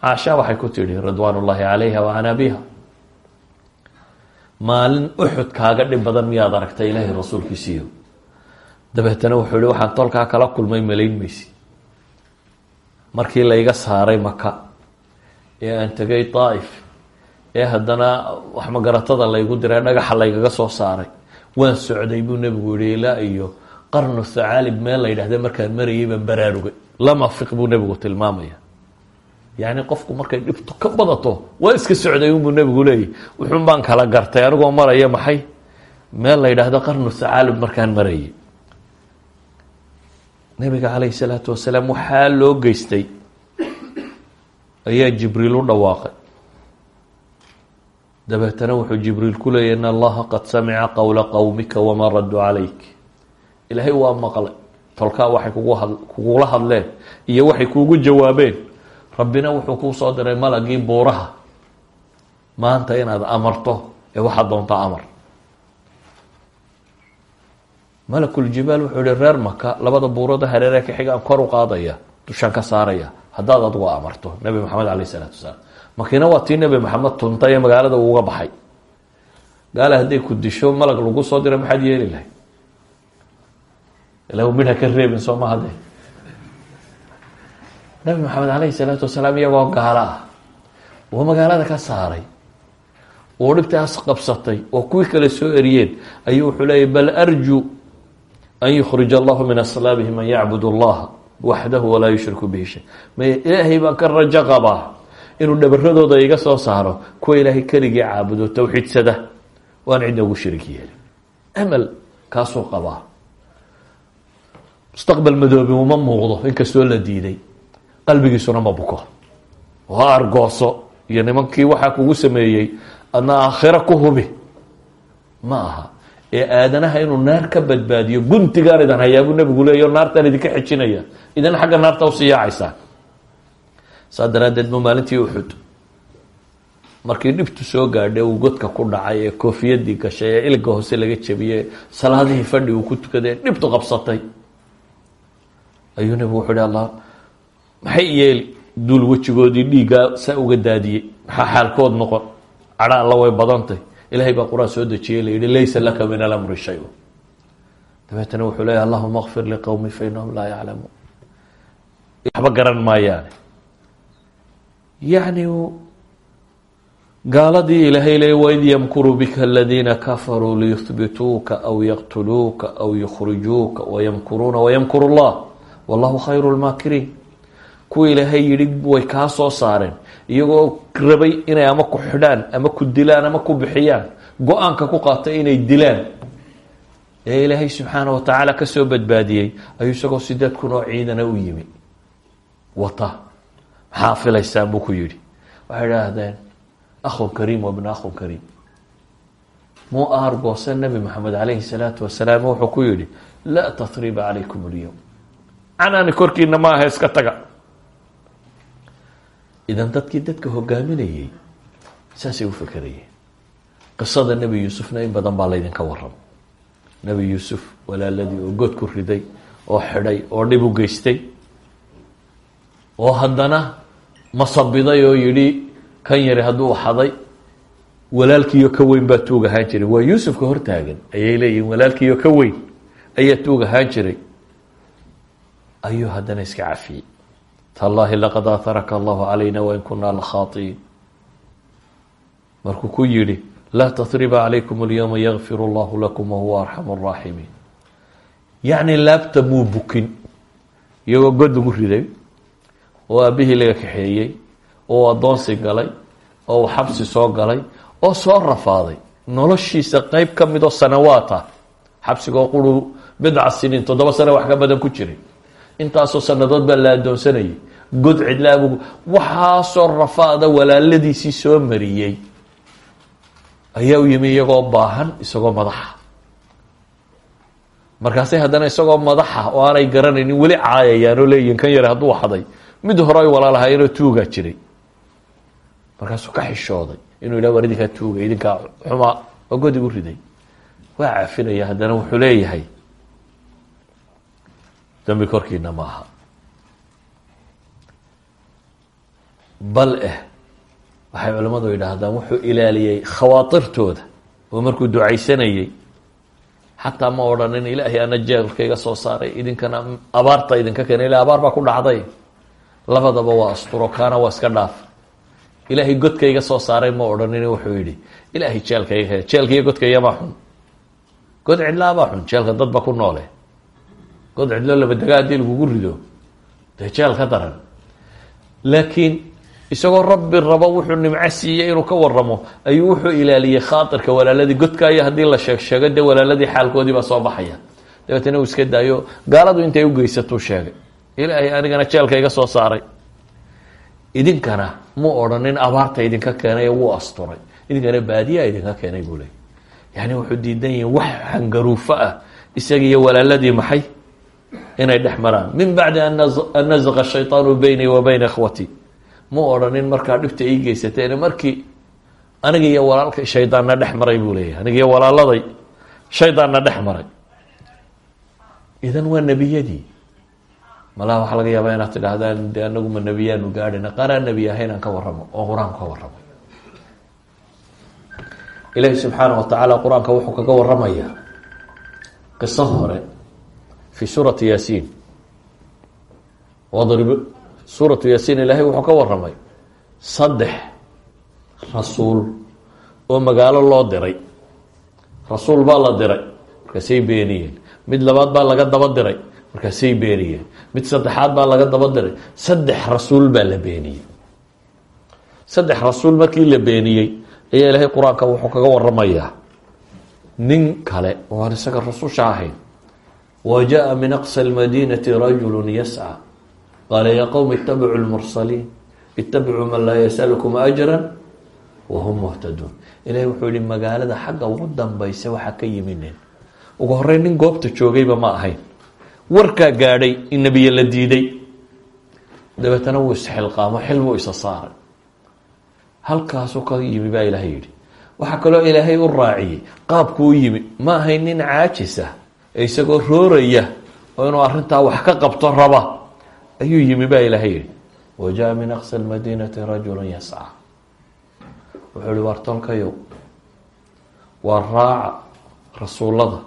caasha waxay ku tidhi ridwaan ullaahi calayha wa can abiha maalin uxud kaaga dhib badan miyaad aragtay ilaahay rasuulkiisiiyo dabeetana wuxuu yihi waxaan tolkaa kala kulmay malayn maysi. Markii layga saaray maka ee aan tegay daa'if ee haddana wax magaratada laygu diray dhagaxa laygaga soo saaray waan socday buu nebigu yihi ilaa iyo qarnu thacaalib meel la yidhahda markaan marayay baan baraarugay lama fiq buu nebigu tilmaamaya yacni qofku markay dhibto ka badato waa iska socday unbuu nebigu leeyahy wuxuun baan kala gartay anigoo maraya maxay? Meel la yidhaahdo qarnu thacaalib markaan marayay. Nabiga calayhi salaatu wasalaam waxaa loo geystay. Ayaa jibriil u dhawaaqay. Dabeetana wuxuu jibriil ku leeyay in allaha qad samica qowla qowmika wamaa raduu calayk. Ilaahay waa maqlay. Tolkaa waxay kugu had kugula hadleen iyo waxay kuugu jawaabeen rabbina wuxuu kuu soo diray malagii buuraha. Maanta inaad amarto ee waxaad doontaa amar. Malakuljibaal wuxuu reer maka labada buurooda hareeree ka xigaan kor u qaadaya dushaan ka saaraya. Haddaad adigu amarto nabi maxamed caleyh isalaatu wasalaam makiina waa tii nabi maxamed tuntay magaalada uuga baxay. Gaala hadday ku disho malag lagu soo diray maxaad yeeli lahay ila midha ka reebin soo maha de nabi maxamed caleyhi salaatu wasalaam iyagoo gaalo ah oo magaalada ka saaray. Oo dhibtaas qabsatay. Oo kuwii kale soo eriyeen. Ayuu wuxuu leeyay bal arju an yukhrij allahu min aslaabihi man yacbud allaha waxdahu walaa yushriku bihi shay. May ilaahay baan ka rajo qabaa inuu dhabaradooda iga soo saaro kuwa ilaahay keligii caabudo towxiidsada waan cidna ugu shirig yeelin amal kaasuu qabaa. Mustaqbal madoobi uma muuqdo inkastoo la diiday qalbigiisuna ma buko. Oo argooso iyo nimankii waxaa kugu sameeyey adna aakhiro ku hubi. Ma aha. Ee aadanaha inuu naar ka badbaadiyo guntigaan idan hayaabuu nabigu leeya o naartaan idinka xejinaya idan xagga naarta u sii yaacaysaa saa daraaddeed bu maalintii uxud markii dhibtu soo gaadhay uu godka ku dhacay ee koofiyadii gashay ee iliga hoose laga jabiyey salaadihii fadhi uu ku tukaday dhibtu qabsatay. Ayuu nabigu wuxuu hi allah maxay yeeli? Duul wejigoodii dhiiggaa saa uga daadiyey. Maxaa xaalkood noqon? Cadha alla way badantay. Ilahay baa qur'aan soo dejiyey la yihi laysa laka min alamri shay dabeetana wuxuu leeya allahuma kfir liqowmi fa inahum laa yaclamuun waxba garan maayaane. Yacni gaaladii ilaahay leey waid yamkuru bika aladiina kafaruu liyuhbituuka aw yaqtuluuka aw yukhrijuuka wayamkuruuna wayamkuru llah wallahu khayru lmaakiriin kuwa ilaahay yihi way kaa soo saareen. Iyagoo rabay inay ama ku xidhaan ama ku dilaan ama ku bixiyaan. Go'aanka ku qaatay inay dilaan. Ee ilaahay subxaana wa tacaala ka soo badbaadiyey ayuu isagoo sideed kun ciidana u yimi. Wata. Maxaa filaysaan? buu ku yidhi. Waxay idhaahdeen akhun kariim wabna akhun kariim. Muu aargoose nabi maxamed caleyhi salaatu wasalaam wuxuu ku yidhi laa tatriba calaykum alyowm canaani korkiina ma aha iska taga idan dadkii dadka hogaaminayey saasay u fekerayeen qisada nebi yuusufna in badan baa laydinka waramo nebi yuusuf walaaladii oo god ku riday oo xidhay oo dhib u geystay oo haddana masabiday oo yidhi kan yari hadduu xaday walaalkiiyo ka weyn baa tuug ahaan jiray waa yuusufka hortaagan ayay leeyihiin walaalkiiyo ka weyn ayaa tuug ahaan jiray ayuu haddana iska cafiyey tallahi laqad aaharaka allahu calayna wain kunaa lakhaaiin markuu ku yidhi laa tahriba calaykum alyowma yakfir allahu lakum wahuwa arxamu araaximiin yacni laabta muu bukin iyagoo god lagu riday oo aabihii laga kaxeeyey oo addoonsi galay oo xabsi soo galay oo soo rafaaday. Noloshiisa qeyb ka mid oo sanawaat ah. Xabsigoo quru bidca siniin toddoba sane wax ka badan ku jiray intaasoo sanadood baa la addoonsanayay god cidlaabu waxaasoo rafaada walaaladiisii soo mariyey. Ayaa u yimi iyagoo baahan isagoo madaxa. Markaasay haddana isagoo madaxa oo aanay garanaynin weli caayayaan oo leeyihiin kan yare hadduu xaday mid hore ay walaalahaayeenoo tuugaa jiray. Markaasuu ka xishooday. Inuu yidhah war idinkaa tuuga idinkaa xumaa. Oo godi u riday. Waa cafinaya haddana wuxuu leeyahay dambi korkiina maaha. Bal eh waxay culimmadu yidhaahdaan wuxuu ilaaliyey khawaatirtooda oo markuu ducaysanayey xataa ma odhanin ilaahay ana jeelka soo saaray idinkana abaarta idinka keenay ila abaar baa ku dhacday. Labadaba waa asturo kaana waa iska dhaaf. Ilaahay godka iga soo saaray ma odhanin wuxuu yidhi. Ilaahay jeelka iga jeelka iyo xun. God cidlaabaa xun jeelka dadba ku noole god cidlo labadega haddii lagugu rido jeel ka daran laakiin isagoo rabbi rabo wuxuu nimco siiyey inuu ka waramo ayuu wuxuu ilaaliyey khaairka walaaladii godkaayo haddii la sheeg sheego dee walaaladii xaalkoodii baa soo baxaya dabeetana uu iska daayo gaaladu intay ugeysatuu sheegay ilaahay anigana jeelka soo saaray idinkana mu odhanin abaarta idinka keenay wuu asturay idinkana baadiyaa idinka keenay buu leey yani wuxuu diidan yihiin wax hangaruufo ah isaga iyo walaaladii maxay inay dhex min bacdi an nazaqa shayطaanu beynii wa bayna ikhwatii mu odhanin markaa dhibta ii geysateen markii aniga iyo walaalka shaydaanna dhex maray buu leeyahay. Aniga iyo walaaladay shaydaanna dhex idan waa nebiyadii. Malaa waxaa laga yaabaa inaad tidhaahdaan de anagu ma nebiyaanu gaadhina qaaraan nebi ahayn aan ka warramo oo qur'aanku ka warramo ilaahi subxaana wa tacaala qur'aanka wuxuu kaga waramayaa qiso hore fi suurati yaasiin. Wadrib suuratu yaasiin ilaahay wuxuu ka waramay saddex rasuul oo magaalo loo diray. Rasuul baa la diray markaasay beeniyeen. Mid labaad baa laga daba diray markaasay beeniyeen. Mid saddexaad baa laga daba diray saddex rasuul baa la beeniyey. Saddex rasuul markii la beeniyey ayaa ilaahay qur'aanka wuxuu kaga waramayaa nin kale oo aan isaga rasusha ahayn jaa min aqsa lmadinati rajulu yascى qaala ya qowm itabicuu lmursaliin itabicuu man laa yasalukum ajra wahum muhtaduun ilahay wuxuu yihi magaalada xagga ugu dambaysa waxaa ka yiminen ugu horeyn nin goobta joogayba ma ahayn warkaa gaadhay in nebiye la diiday dabeetana wuu isxilqaamo xil buu isa saaray halkaasuu ka yimi baa ilaahay yihi waxaa kaloo ilaahay u raaciyey qaabku u yimi ma nin caajisa ee isagoo rooraya oo inuu arrintaa wax ka qabto raba ayuu yimi baa ilaahay yihi wa jaa min aqsa lmadinati rajulu yasca wuxuu ihi waar tolkayow waa raaca rasuullada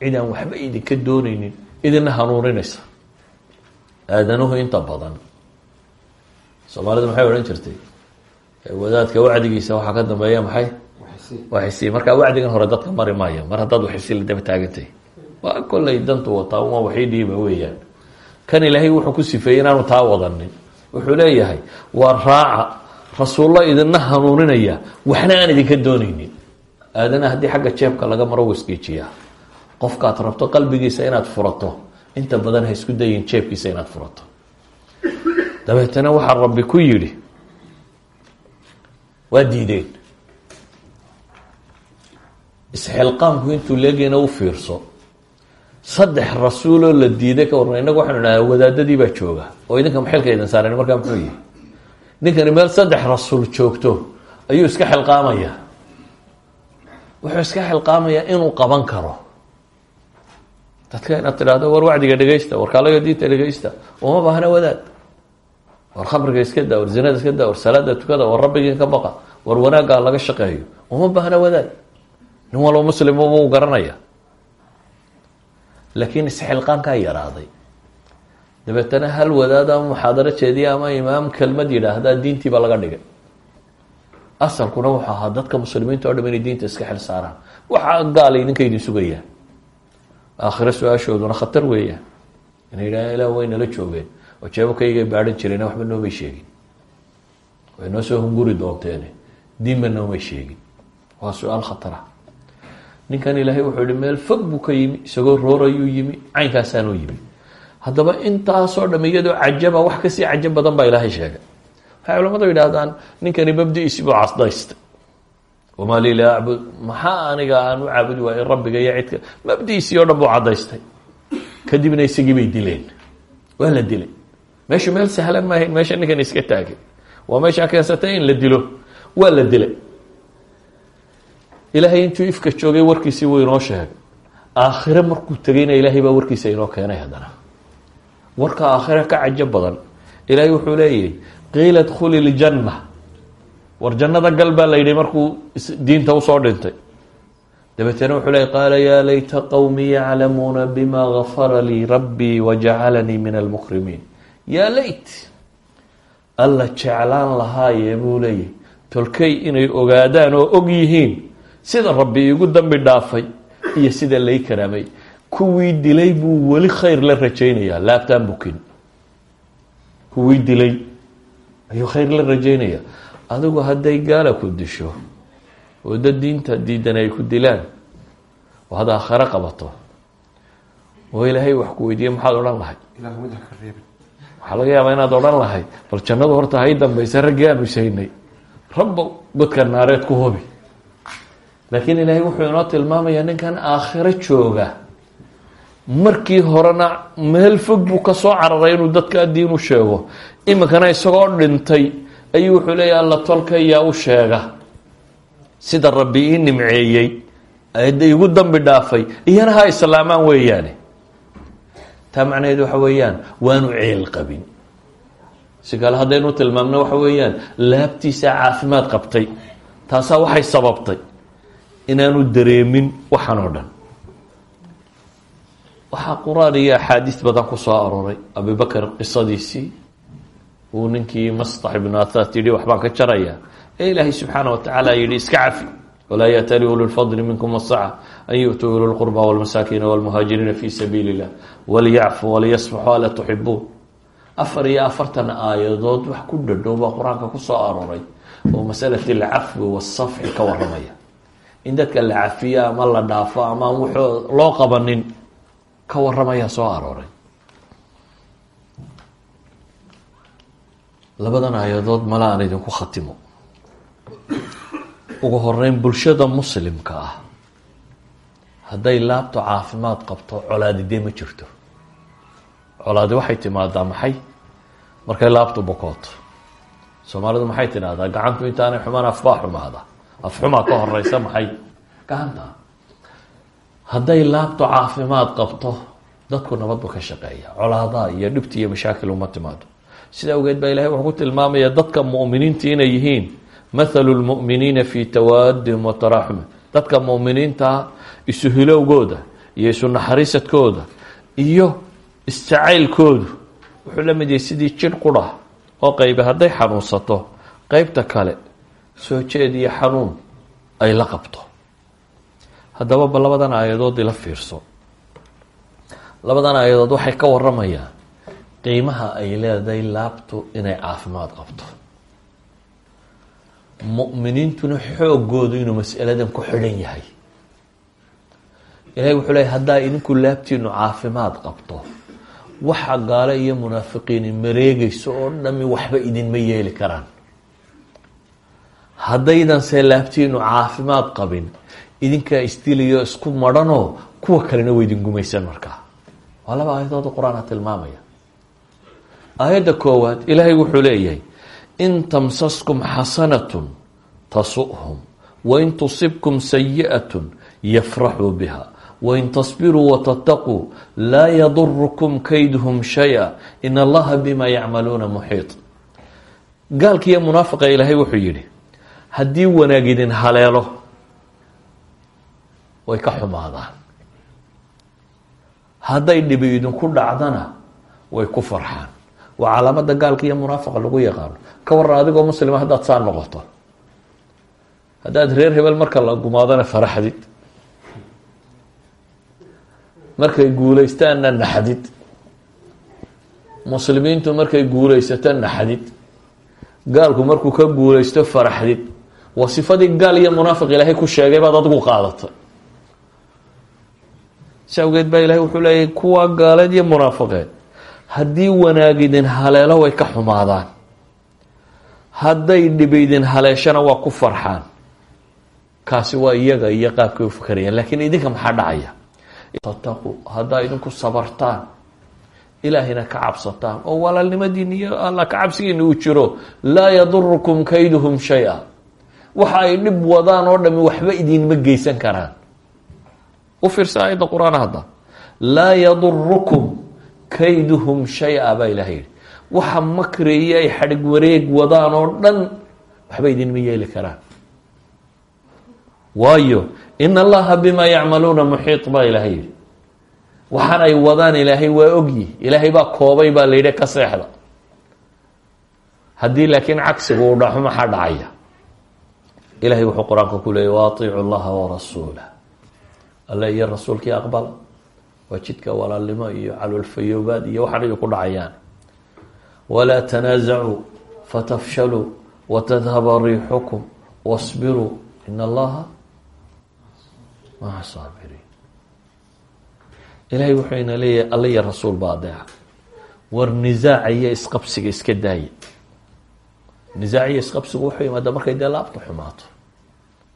cid aan waxba idinka dooneynin idina hanuuninaysa. Aadanuhu inta badan. Soomaalidu maxay odhan jirtay? Wadaadka wacdigiisa waxaa ka dambeeya maxay waxisi markaa wacdigan hore dadka mari maayo. Mar haddaad waxisi la daba taagantay. Waa kollay dantu wataa uma waxii dhiiba weeyaan. Kan ilaahay wuxuu ku sifeeyey inaanu taa wuxuu leeyahay waa raaca rasuullo idina hanuuninaya. Waxna aan idinka dooneynin aadana haddii xagga jeebka laga maro wasgeejiyaa qofkaad rabto qalbigiisa inaad furato. Inta badan ha isku dayin jeebkiisa inaad furato. Dabeetana waxaa rabbi ku yidhi waa diideen isxilqaamku intuu leegayna u fiirso saddex rasuuloo la diiday ka warran innagu waxaanu idhaha wadaadadii baa jooga oo idinka maxilka idin saaren markaa muxuu yihi ninkani meel saddex rasuul joogto ayuu iska xilqaamayaa wuxuu iska xilqaamayaa inuu qaban karo. Dadka inaad tidhaahdo war wacdiga dhegeysta war kaalaga diinta dhegeysta uma baahna wadaad. War khamriga iska daa war zinada iska daa war salaada tukada war rabbigii ka baqa war wanaaggaa laga shaqeeyo uma baahna wadaad nin walba muslim u garanaya laakiin isxilqaankaa yaraaday. Dabeetana hal wadaad ama muxaadaro jeediya ama imaam kelmad yidhaahdaa diintiiba laga dhigay. Asalkuna wuxuu ahaa dadka muslimiinta o dham inay diinta iska xil saaraan. Waxaa gaala idinka idin sugayaan aakhiro su'aashooduna khatar weeyaan inay yidhahdaan ilah way nala joogeen. Oo jeebakaygay baadhan jireen waxba noomay sheegin. Way noo soo hunguri doonteen diinba noomay sheegin. Waa su'aal khatara ninkan ilaahay wuxuu yihi meel fog buu ka yimi isagoo roorayuu yimi caynkaasaanuu yimi. Haddaba intaasoo dham iyadoo cajaba wax ka sii cajab badan baa ilaahay sheegay. Waxay culamadu yidhaahdaan ninkani mabdiisi buu casdaystay wamaa lii laa acbud maxaa aniga aan u caabudi waayo rabbiga iyo cidka? Mabdiisii oo dhan buu cadaystay kadibna isagii bay dileen. Waa la dilay. Meeshu meel sahlan maahayn meesha ninkan iska taagay. Waa meeshaa keensatay in la dilo. Waa la dilay ilaahay intuu ifka joogay warkiisii wuu inoo sheegay. Aakhire markuu tegayna ilaahay baa warkiisa inoo keenay haddana. Warka aakhire ka cajo badan. Ilaahay wuxuu leeyahy qiila dkhuli ljanna war jannada gal baa la yidhi markuu diinta u soo dhintay. Dabeetana wuxuu leey qaala yaa layta qowmii yaclamuuna bima gafara lii rabbii wajacalanii min almukrimiin. Yaa layt alla jeclaan lahaaye buu leeyahy tolkay inay ogaadaan oo og yihiin sida rabbi iigu dambi dhaafay iyo sida lay karaamay kuwii dilay buu weli khayr la rajaynayaa laabtaan bukin kuwii dilay ayuu khayr la rajaynayaa. Adigu hadday gaala ku disho oo dad diinta diidan ay ku dilaan oo had aakhare qabato oo ilaahay wax ku weydiiye maxaad odhan lahay? Waxaa laga yaabaa inaad odhan lahay bal jannadu horta hay dambaysa raggii aanu saynay. Rabbo godka naareed ku hobi laakiin ilaahay wuxuu inoo tilmaamayaa ninkan aakhiro jooga. Markii horena meel fog buu ka soo cararay inuu dadka diin u sheego. Iminkana isagoo dhintay ayuu wuxuu leeya alla tolkayaa u sheega. Sida rabbi ii nimceeyey igu dambi dhaafay iyana ha islaamaan weeyaane. Taa macnaheed waxa weeyaan waanu ceel qabin. Si kale haddaynu tilmaamno waxa weeyaan laabtiisaa caafimaad qabtay. Taasaa waxay sababtay inaanu dareemin waxaan oo dhan. Waxaa qur'aan iyo axaadiis badan ku soo arooray. Abibakar qisadiisii uu ninkii mastax ibnu athat yidhi waxbaan ka jaraya. Ee ilaahay subxaana watacaala yihi iska cafi. Walaa yatali ulu lfadli minkum wasaca an yu'tuu ulu lqurba walmasaakiina walmuhaajiriina fi sabiili illah waliyacfuu waliyasfaxuu alaa tuxibuun afar iyo afartan aayadood wax ku dhadhow baa qur'aanka ku soo arooray. Oo masalati alcafwi ka waramaya in dadka la cafiyo ama la dhaafo ama aan loo qabanin ka waramayaa soo arooray. Labadan aayadood mala aan idinku khatimo. Ugu horeyn bulshada muslimka ah hadday laabto caafimaad qabto colaadidee ma jirto. Colaadi waxay timaadaa maxay? Markay laabtu bokooto. Soomaalidu maxay tidhahdaa gacantu intaanay xumaan afbaa xumaada afxumaa ka horeysa maxay? Gacanta hadday laabto caafimaad qabto dadku nabad buu ka shaqeeya. Colaadaha iyo dhibti iyo mashaakil uma timaado. Sida awgeed baa ilahay wuxuu ku tilmaamaya dadka muminiinta inay yihiin mathalu lmuminiina fi tawaadihim wa taraaxumihim dadka muminiintaa isu hilowgooda iyo isu naxariisadkooda iyo isjacaylkoodu wuxuu la mid yahay sidii jidh qura oo qaybe hadday xanuunsato. Qeybta kale soo jeed iyo xanuun ay la qabto. Haddaba ba labadan aayadood ila fiirso. Labadan aayadood waxay ka waramayaan qiimaha ay leedahay laabtu inay caafimaad qabto. Mu'miniintuna xoogoodu inuu masaladan ku xidhan yahay. Ilahay wuxuu leey haddaa idinku laabtiinu caafimaad qabto waxa gaalo iyo munaafiqiini mareegayso oo dhami waxba idinma yeeli karaan haddaydanse laabtiinu caafimaad qabin idinkaa isdilayo isku madhanoo kuwa kalena way idin gumaysan markaa. Waa laba aayadooda qur'aanka tilmaamaya. Aayadda koowaad ilaahay wuxuu leeyahay in tamsaskum xasanatun tasu'hum wain tusibkum sayi'atun yafraxuu biha wain tasbiruu watataquu laa yadurukum shaya in allaha bima yacmaluuna muxiit gaalkiiyo munaafiqa ilaahay wuxuu yidhi haddii wanaag idin haleelo way ka xumaadaan. Hadday dhibi idinku dhacdana way ku farxaan. Waa calaamada gaalka iyo munaafiqa lagu yaqaano ka waran adigoo muslima haddaad saa noqoto. Haddaad reer hebel marka la gumaadana faraxdid markay guulaystaanna naxdid. Muslimiintu markay guulaysato naxdid. Gaalku markuu ka guulaysto faraxdid waa sifadii gaal iyo munaafiq ilaahay ku sheegay baad adigu qaadatay si awgeed baa ilahay wuxuu leeyahy kuwa gaaleed iyo munaafiqeed haddii wanaag idin haleelo way ka xumaadaan. Hadday dhib idin haleeshana waa ku farxaan. Kaasi waa iyaga iyo qaabkay u fakarayaan laakiin idinka maxaa dhacaya? Tataqu idinku sabartaan ilaahayna ka cabsataan oo walaalnimadiin iyo alla ka cabsigiina uu jiro laa yadurukum kayduhum shay-a waxa ay dhib wadaan oo dhami waxba idinma geysan karaan. U fiirsa aayadda qur'aan hadda. Laa yadurukum kayduhum shay-a baa ilahay yihi waxa makriyo ay xadhig wareeg wadaan oo dhan waxba idinma yeeli karaan. Waayo in allaha bima yacmaluuna muxiit baa ilaahay yihi waxaan ay wadaan ilaahay waa ogyi. Ilaahay baa koobay baa la yidhi ka seexda. Haddii laakiin cagsigu uu dhaxo maxaa dhacaya ilahay wuxuu qur'aanka ku leeyay waatiicu llaha warasuulah alle iyo rasuulkii aqbala waa jidka walaalnimo iyo calolfayoobaad iyo waxaan idinku dhacayaan. Walaa tanaasacuu fatafshaluu watadhaba riixukum wasbiruu. In allaha maa saabiriin ilahay wuxuu ina leeyahay alle iyo rasuul ba adeeca war nisaaca iyo isqabsiga iska daaya nisaac iyo isqabsigu wuxuu yimaada markay dee laabta xumaato.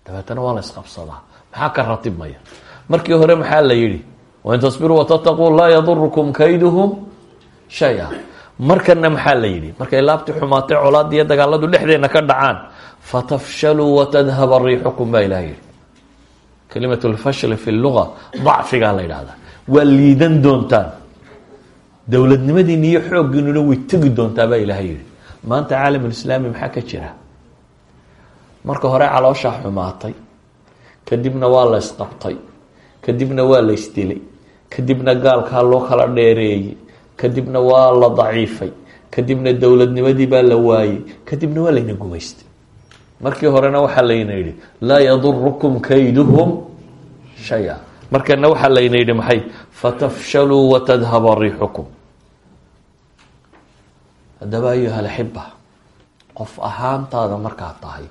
Dabeetana waa la isqabsadaa. Maxaa ka ratibmaya markii hore maxaa la yihi wain tasbiruu watataquu laa yadurukum kayduhum shay-a. Markana maxaa la yihi markay laabtii xumaatay colaada iyo dagaaladu dhexdeena ka dhacaan fatafshaluu watadhaba riixukum baa ilaha yihi kalimat lfashli fi luga dacfigaa la yidhahdaa waa liidan doontaan. Dowladnimadiini iyo xooggiinuna way tegi doontaa baa ilahay yihi maanta caalamulislaami maxaa ka jira? Marka hore calooshaa xumaatay kadibna waa la ysqabtay kadibna waa la ysdilay kadibna gaalkaa loo kala dheereeyey kadibna waa la daciifay kadibna dowladnimadii baa la waayey kadibna waa layna gumaystay markii horena waxaa layna yidhi laa yadurukum kayduhum shay-a markana waxaa layna yidhi maxay? Fatafshaluu watadhaba riixukum haddaba ayuha alaxiba qof ahaantaada markaad tahay.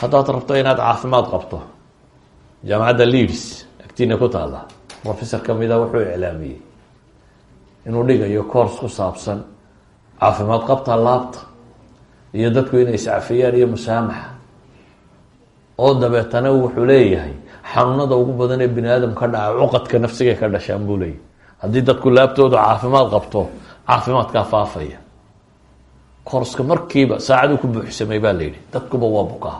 Haddaad rabto inaad caafimaad qabto jaamacadda leeds agtiina ku taalla. Professor kamida wuxuu iclaamiyey inuu dhigayo course ku saabsan caafimaad qabta laabta iyo dadku inay iscafiyaan iyo musaamaxa oo dabeetana wuxuu leeyahay xanuunada ugu badan ee bini aadam ka dhaca cuqadka nafsigay ka dhashaan buu leeyahy haddii dadku laabtoodu caafimaad qabto caafimaadkaa faafaya. Korska markiiba saacaduu ku buuxsamay baa la yidhi dadkuba waa bukaa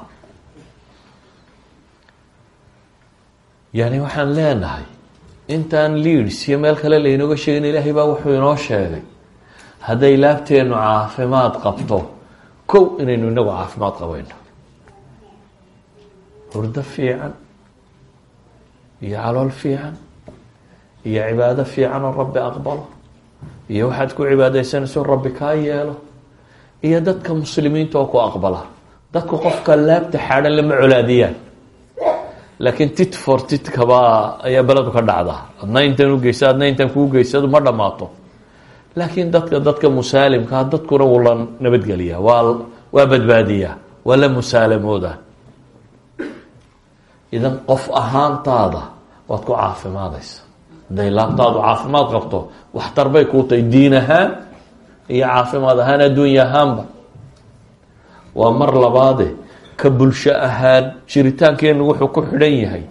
yani waxaan leenahay intaan leads iyo meel kale laynooga sheegin ilaahay baa wuxuu inoo sheegay hadday laabteenu caafimaad qabto kow inaynu inagu caafimaad qabayno. Hurdo fiican iyo calool fiican iyo cibaado fiican oo rabbi aqbalo iyo waxaad ku cibaadaysanayso rabbi kaa yeelo. Iyo dadka muslimiinta oo ku aqbala. Dadku qofka laabta xaadhan lama colaadiyaan. Laakiin tit for titkabaa ayaa beledu ka dhacda adna intan ugeysa adna intan kuu geysadu ma dhamaato laakiin dadka dadka musaalimkaa dadkuna wuu la nabadgeliyaa. Waa waa badbaadiyaa. Waa la musaalamooda idan qof ahaantaada waad ku caafimaadaysa hadday laabtaadu caafimaad qabto waxtar bay kuu tahay diin ahaan iyo caafimaad ahaan adduunya ahaanba. Waa mar labaade ka bulsho ahaan jiritaankeenu wuxuu ku xidhan yahay.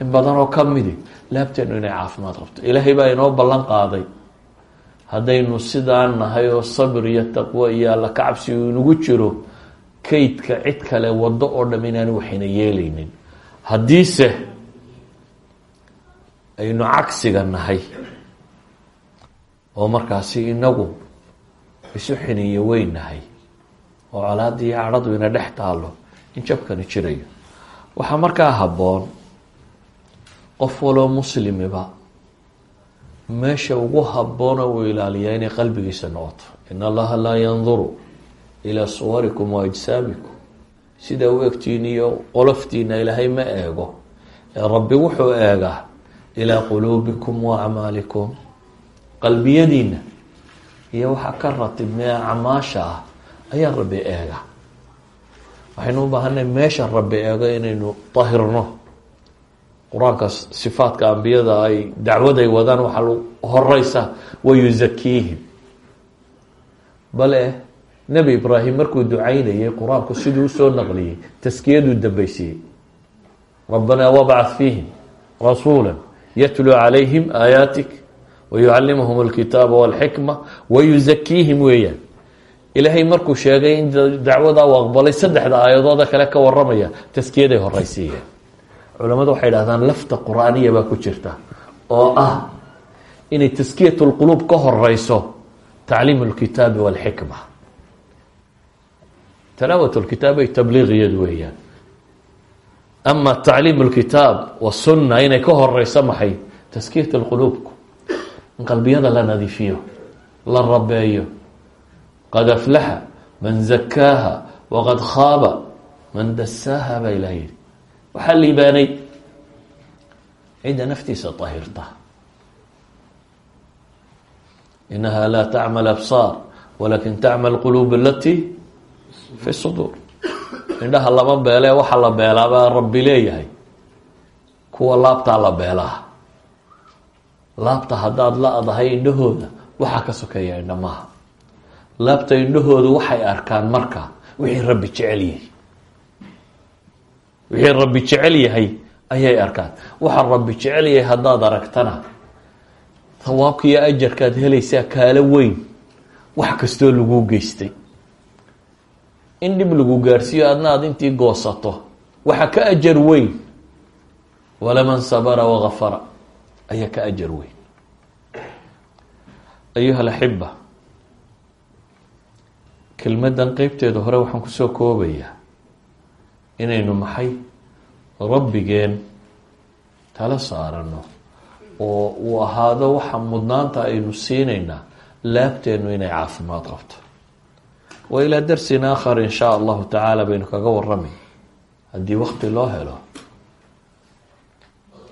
In badan oo ka midi laabteenu inay caafimaad qabto. Ilaahay baa inoo ballan qaaday. Haddaynu sidaan nahay oo sabir iyo taqwo iyo alla kacabsi uu inagu jiro kaydka cid kale waddo oo dham inaanu waxayna yeelaynin. Haddiise aynu cagsiga nahay. Oo markaasi inagu isu xiniyo weyn nahay. Oo colaadii cadhadu ina dhex taalo in jabkani jirayo. Waxaa markaa habboon qof waloo muslimiba meesha ugu habboona uu ilaaliyaa inay qalbigiisa noqoto. In allaha laa yanduru ilaa suwarikum wa ajsaamikum. Sidaa u egtiin iyo qoloftiina ilaahay ma eego. Ee rabbi wuxuu eegaa ilaa quluubikum wa acmaalikum qalbiyadiina iyo waxaa ka ratibmee acmaasha ah ayaa rabbi eega. Waxaynu u baahanay meesha rabbi eego inaynu dahirno qur'aanka sifaadka ambiyada ay dacwaday wadaan waxaa horeysa wayuzakiihim bale nebi ibraahim markuu ducaynayay qur'aanku siduu u soo naqliyey taskiyaduu dambaysiiyey rabbanaa wabcat fiihim rasuula yatluu calayhim aayaatik wayucalimuhum alkitaaba walxikma wayuzakiihim weeyaan. Ilaahay markuu sheegay in dacwada uu aqbalay saddexda aayadooda kale ka waramaya taskiyaday horeysiiyeen culamadu waxay dhahdaan lafta qur'aaniya ku jirta oo ah inay taskiyat lquluub ka horeyso tacliim lkitaabi walxikma. Talaawat lkitaab ay tabliiqiyad weeyaan ama tacliim lkitaab wasunna inay ka horeyso maxay taskiyat lquluubku in qalbiyada la nadiifiyo la rabeeyo qad aflaxa man zakaaha waqad khaaba man dasaaha baa ilaha yihi waxaa liibaanay cidda naftiisa ahirta inaha laa tacmal walakin tacmal quluub alati fi suduur indhaha lama beele waxa la beelaabaa rabbi leeyahay. Kuwa laabtaa la beelaa. Laabta haddaad la-dahay indhahooda waxaa ka sokeeya indha maaha laabta indhahooda waxay arkaan marka wixii rabbi jecel yahay. Wixii rabbi jecel yahay ayay arkaan. Waxaa rabbi jecel yahay haddaad aragtana hawaabka iyo ajarkaad helaysaa kaalo weyn wax kastoo lagu geystay in dhib lagu gaarhsiiyo adna aad intii goosato. Waxa ka ajar weyn walaman sabara wagafara ayaa ka ajar weyn. Ayuha alaxiba kelmadan qeybteeda hore waxaan ku soo koobayaa inaynu maxay rabbigeen tala saarano oo uu ahaado waxa mudnaanta aynu siinaynaa laabteenu inay caafimaad qabto wa ilaa darsin aakhar in shaa allahu tacaala baynu kaga warramay haddii wakti loo helo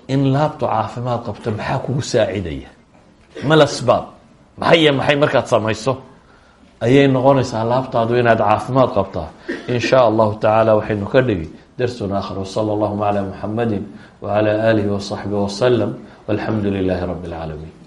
in laabtu caafimaad qabto maxaa kugu saacidaya mal asbaab maxay iyo maxay markaad samayso ayay noqonaysaa laabtaadu inaad caafimaad qabtaa in shaa allahu tacaala waxaynu ka dhigi darsun aakhar wsala allahuma calaa muxamadi wacala aalihi wasaxbihi wasalam walxamdu lilaahi rabbi اlcaalamiin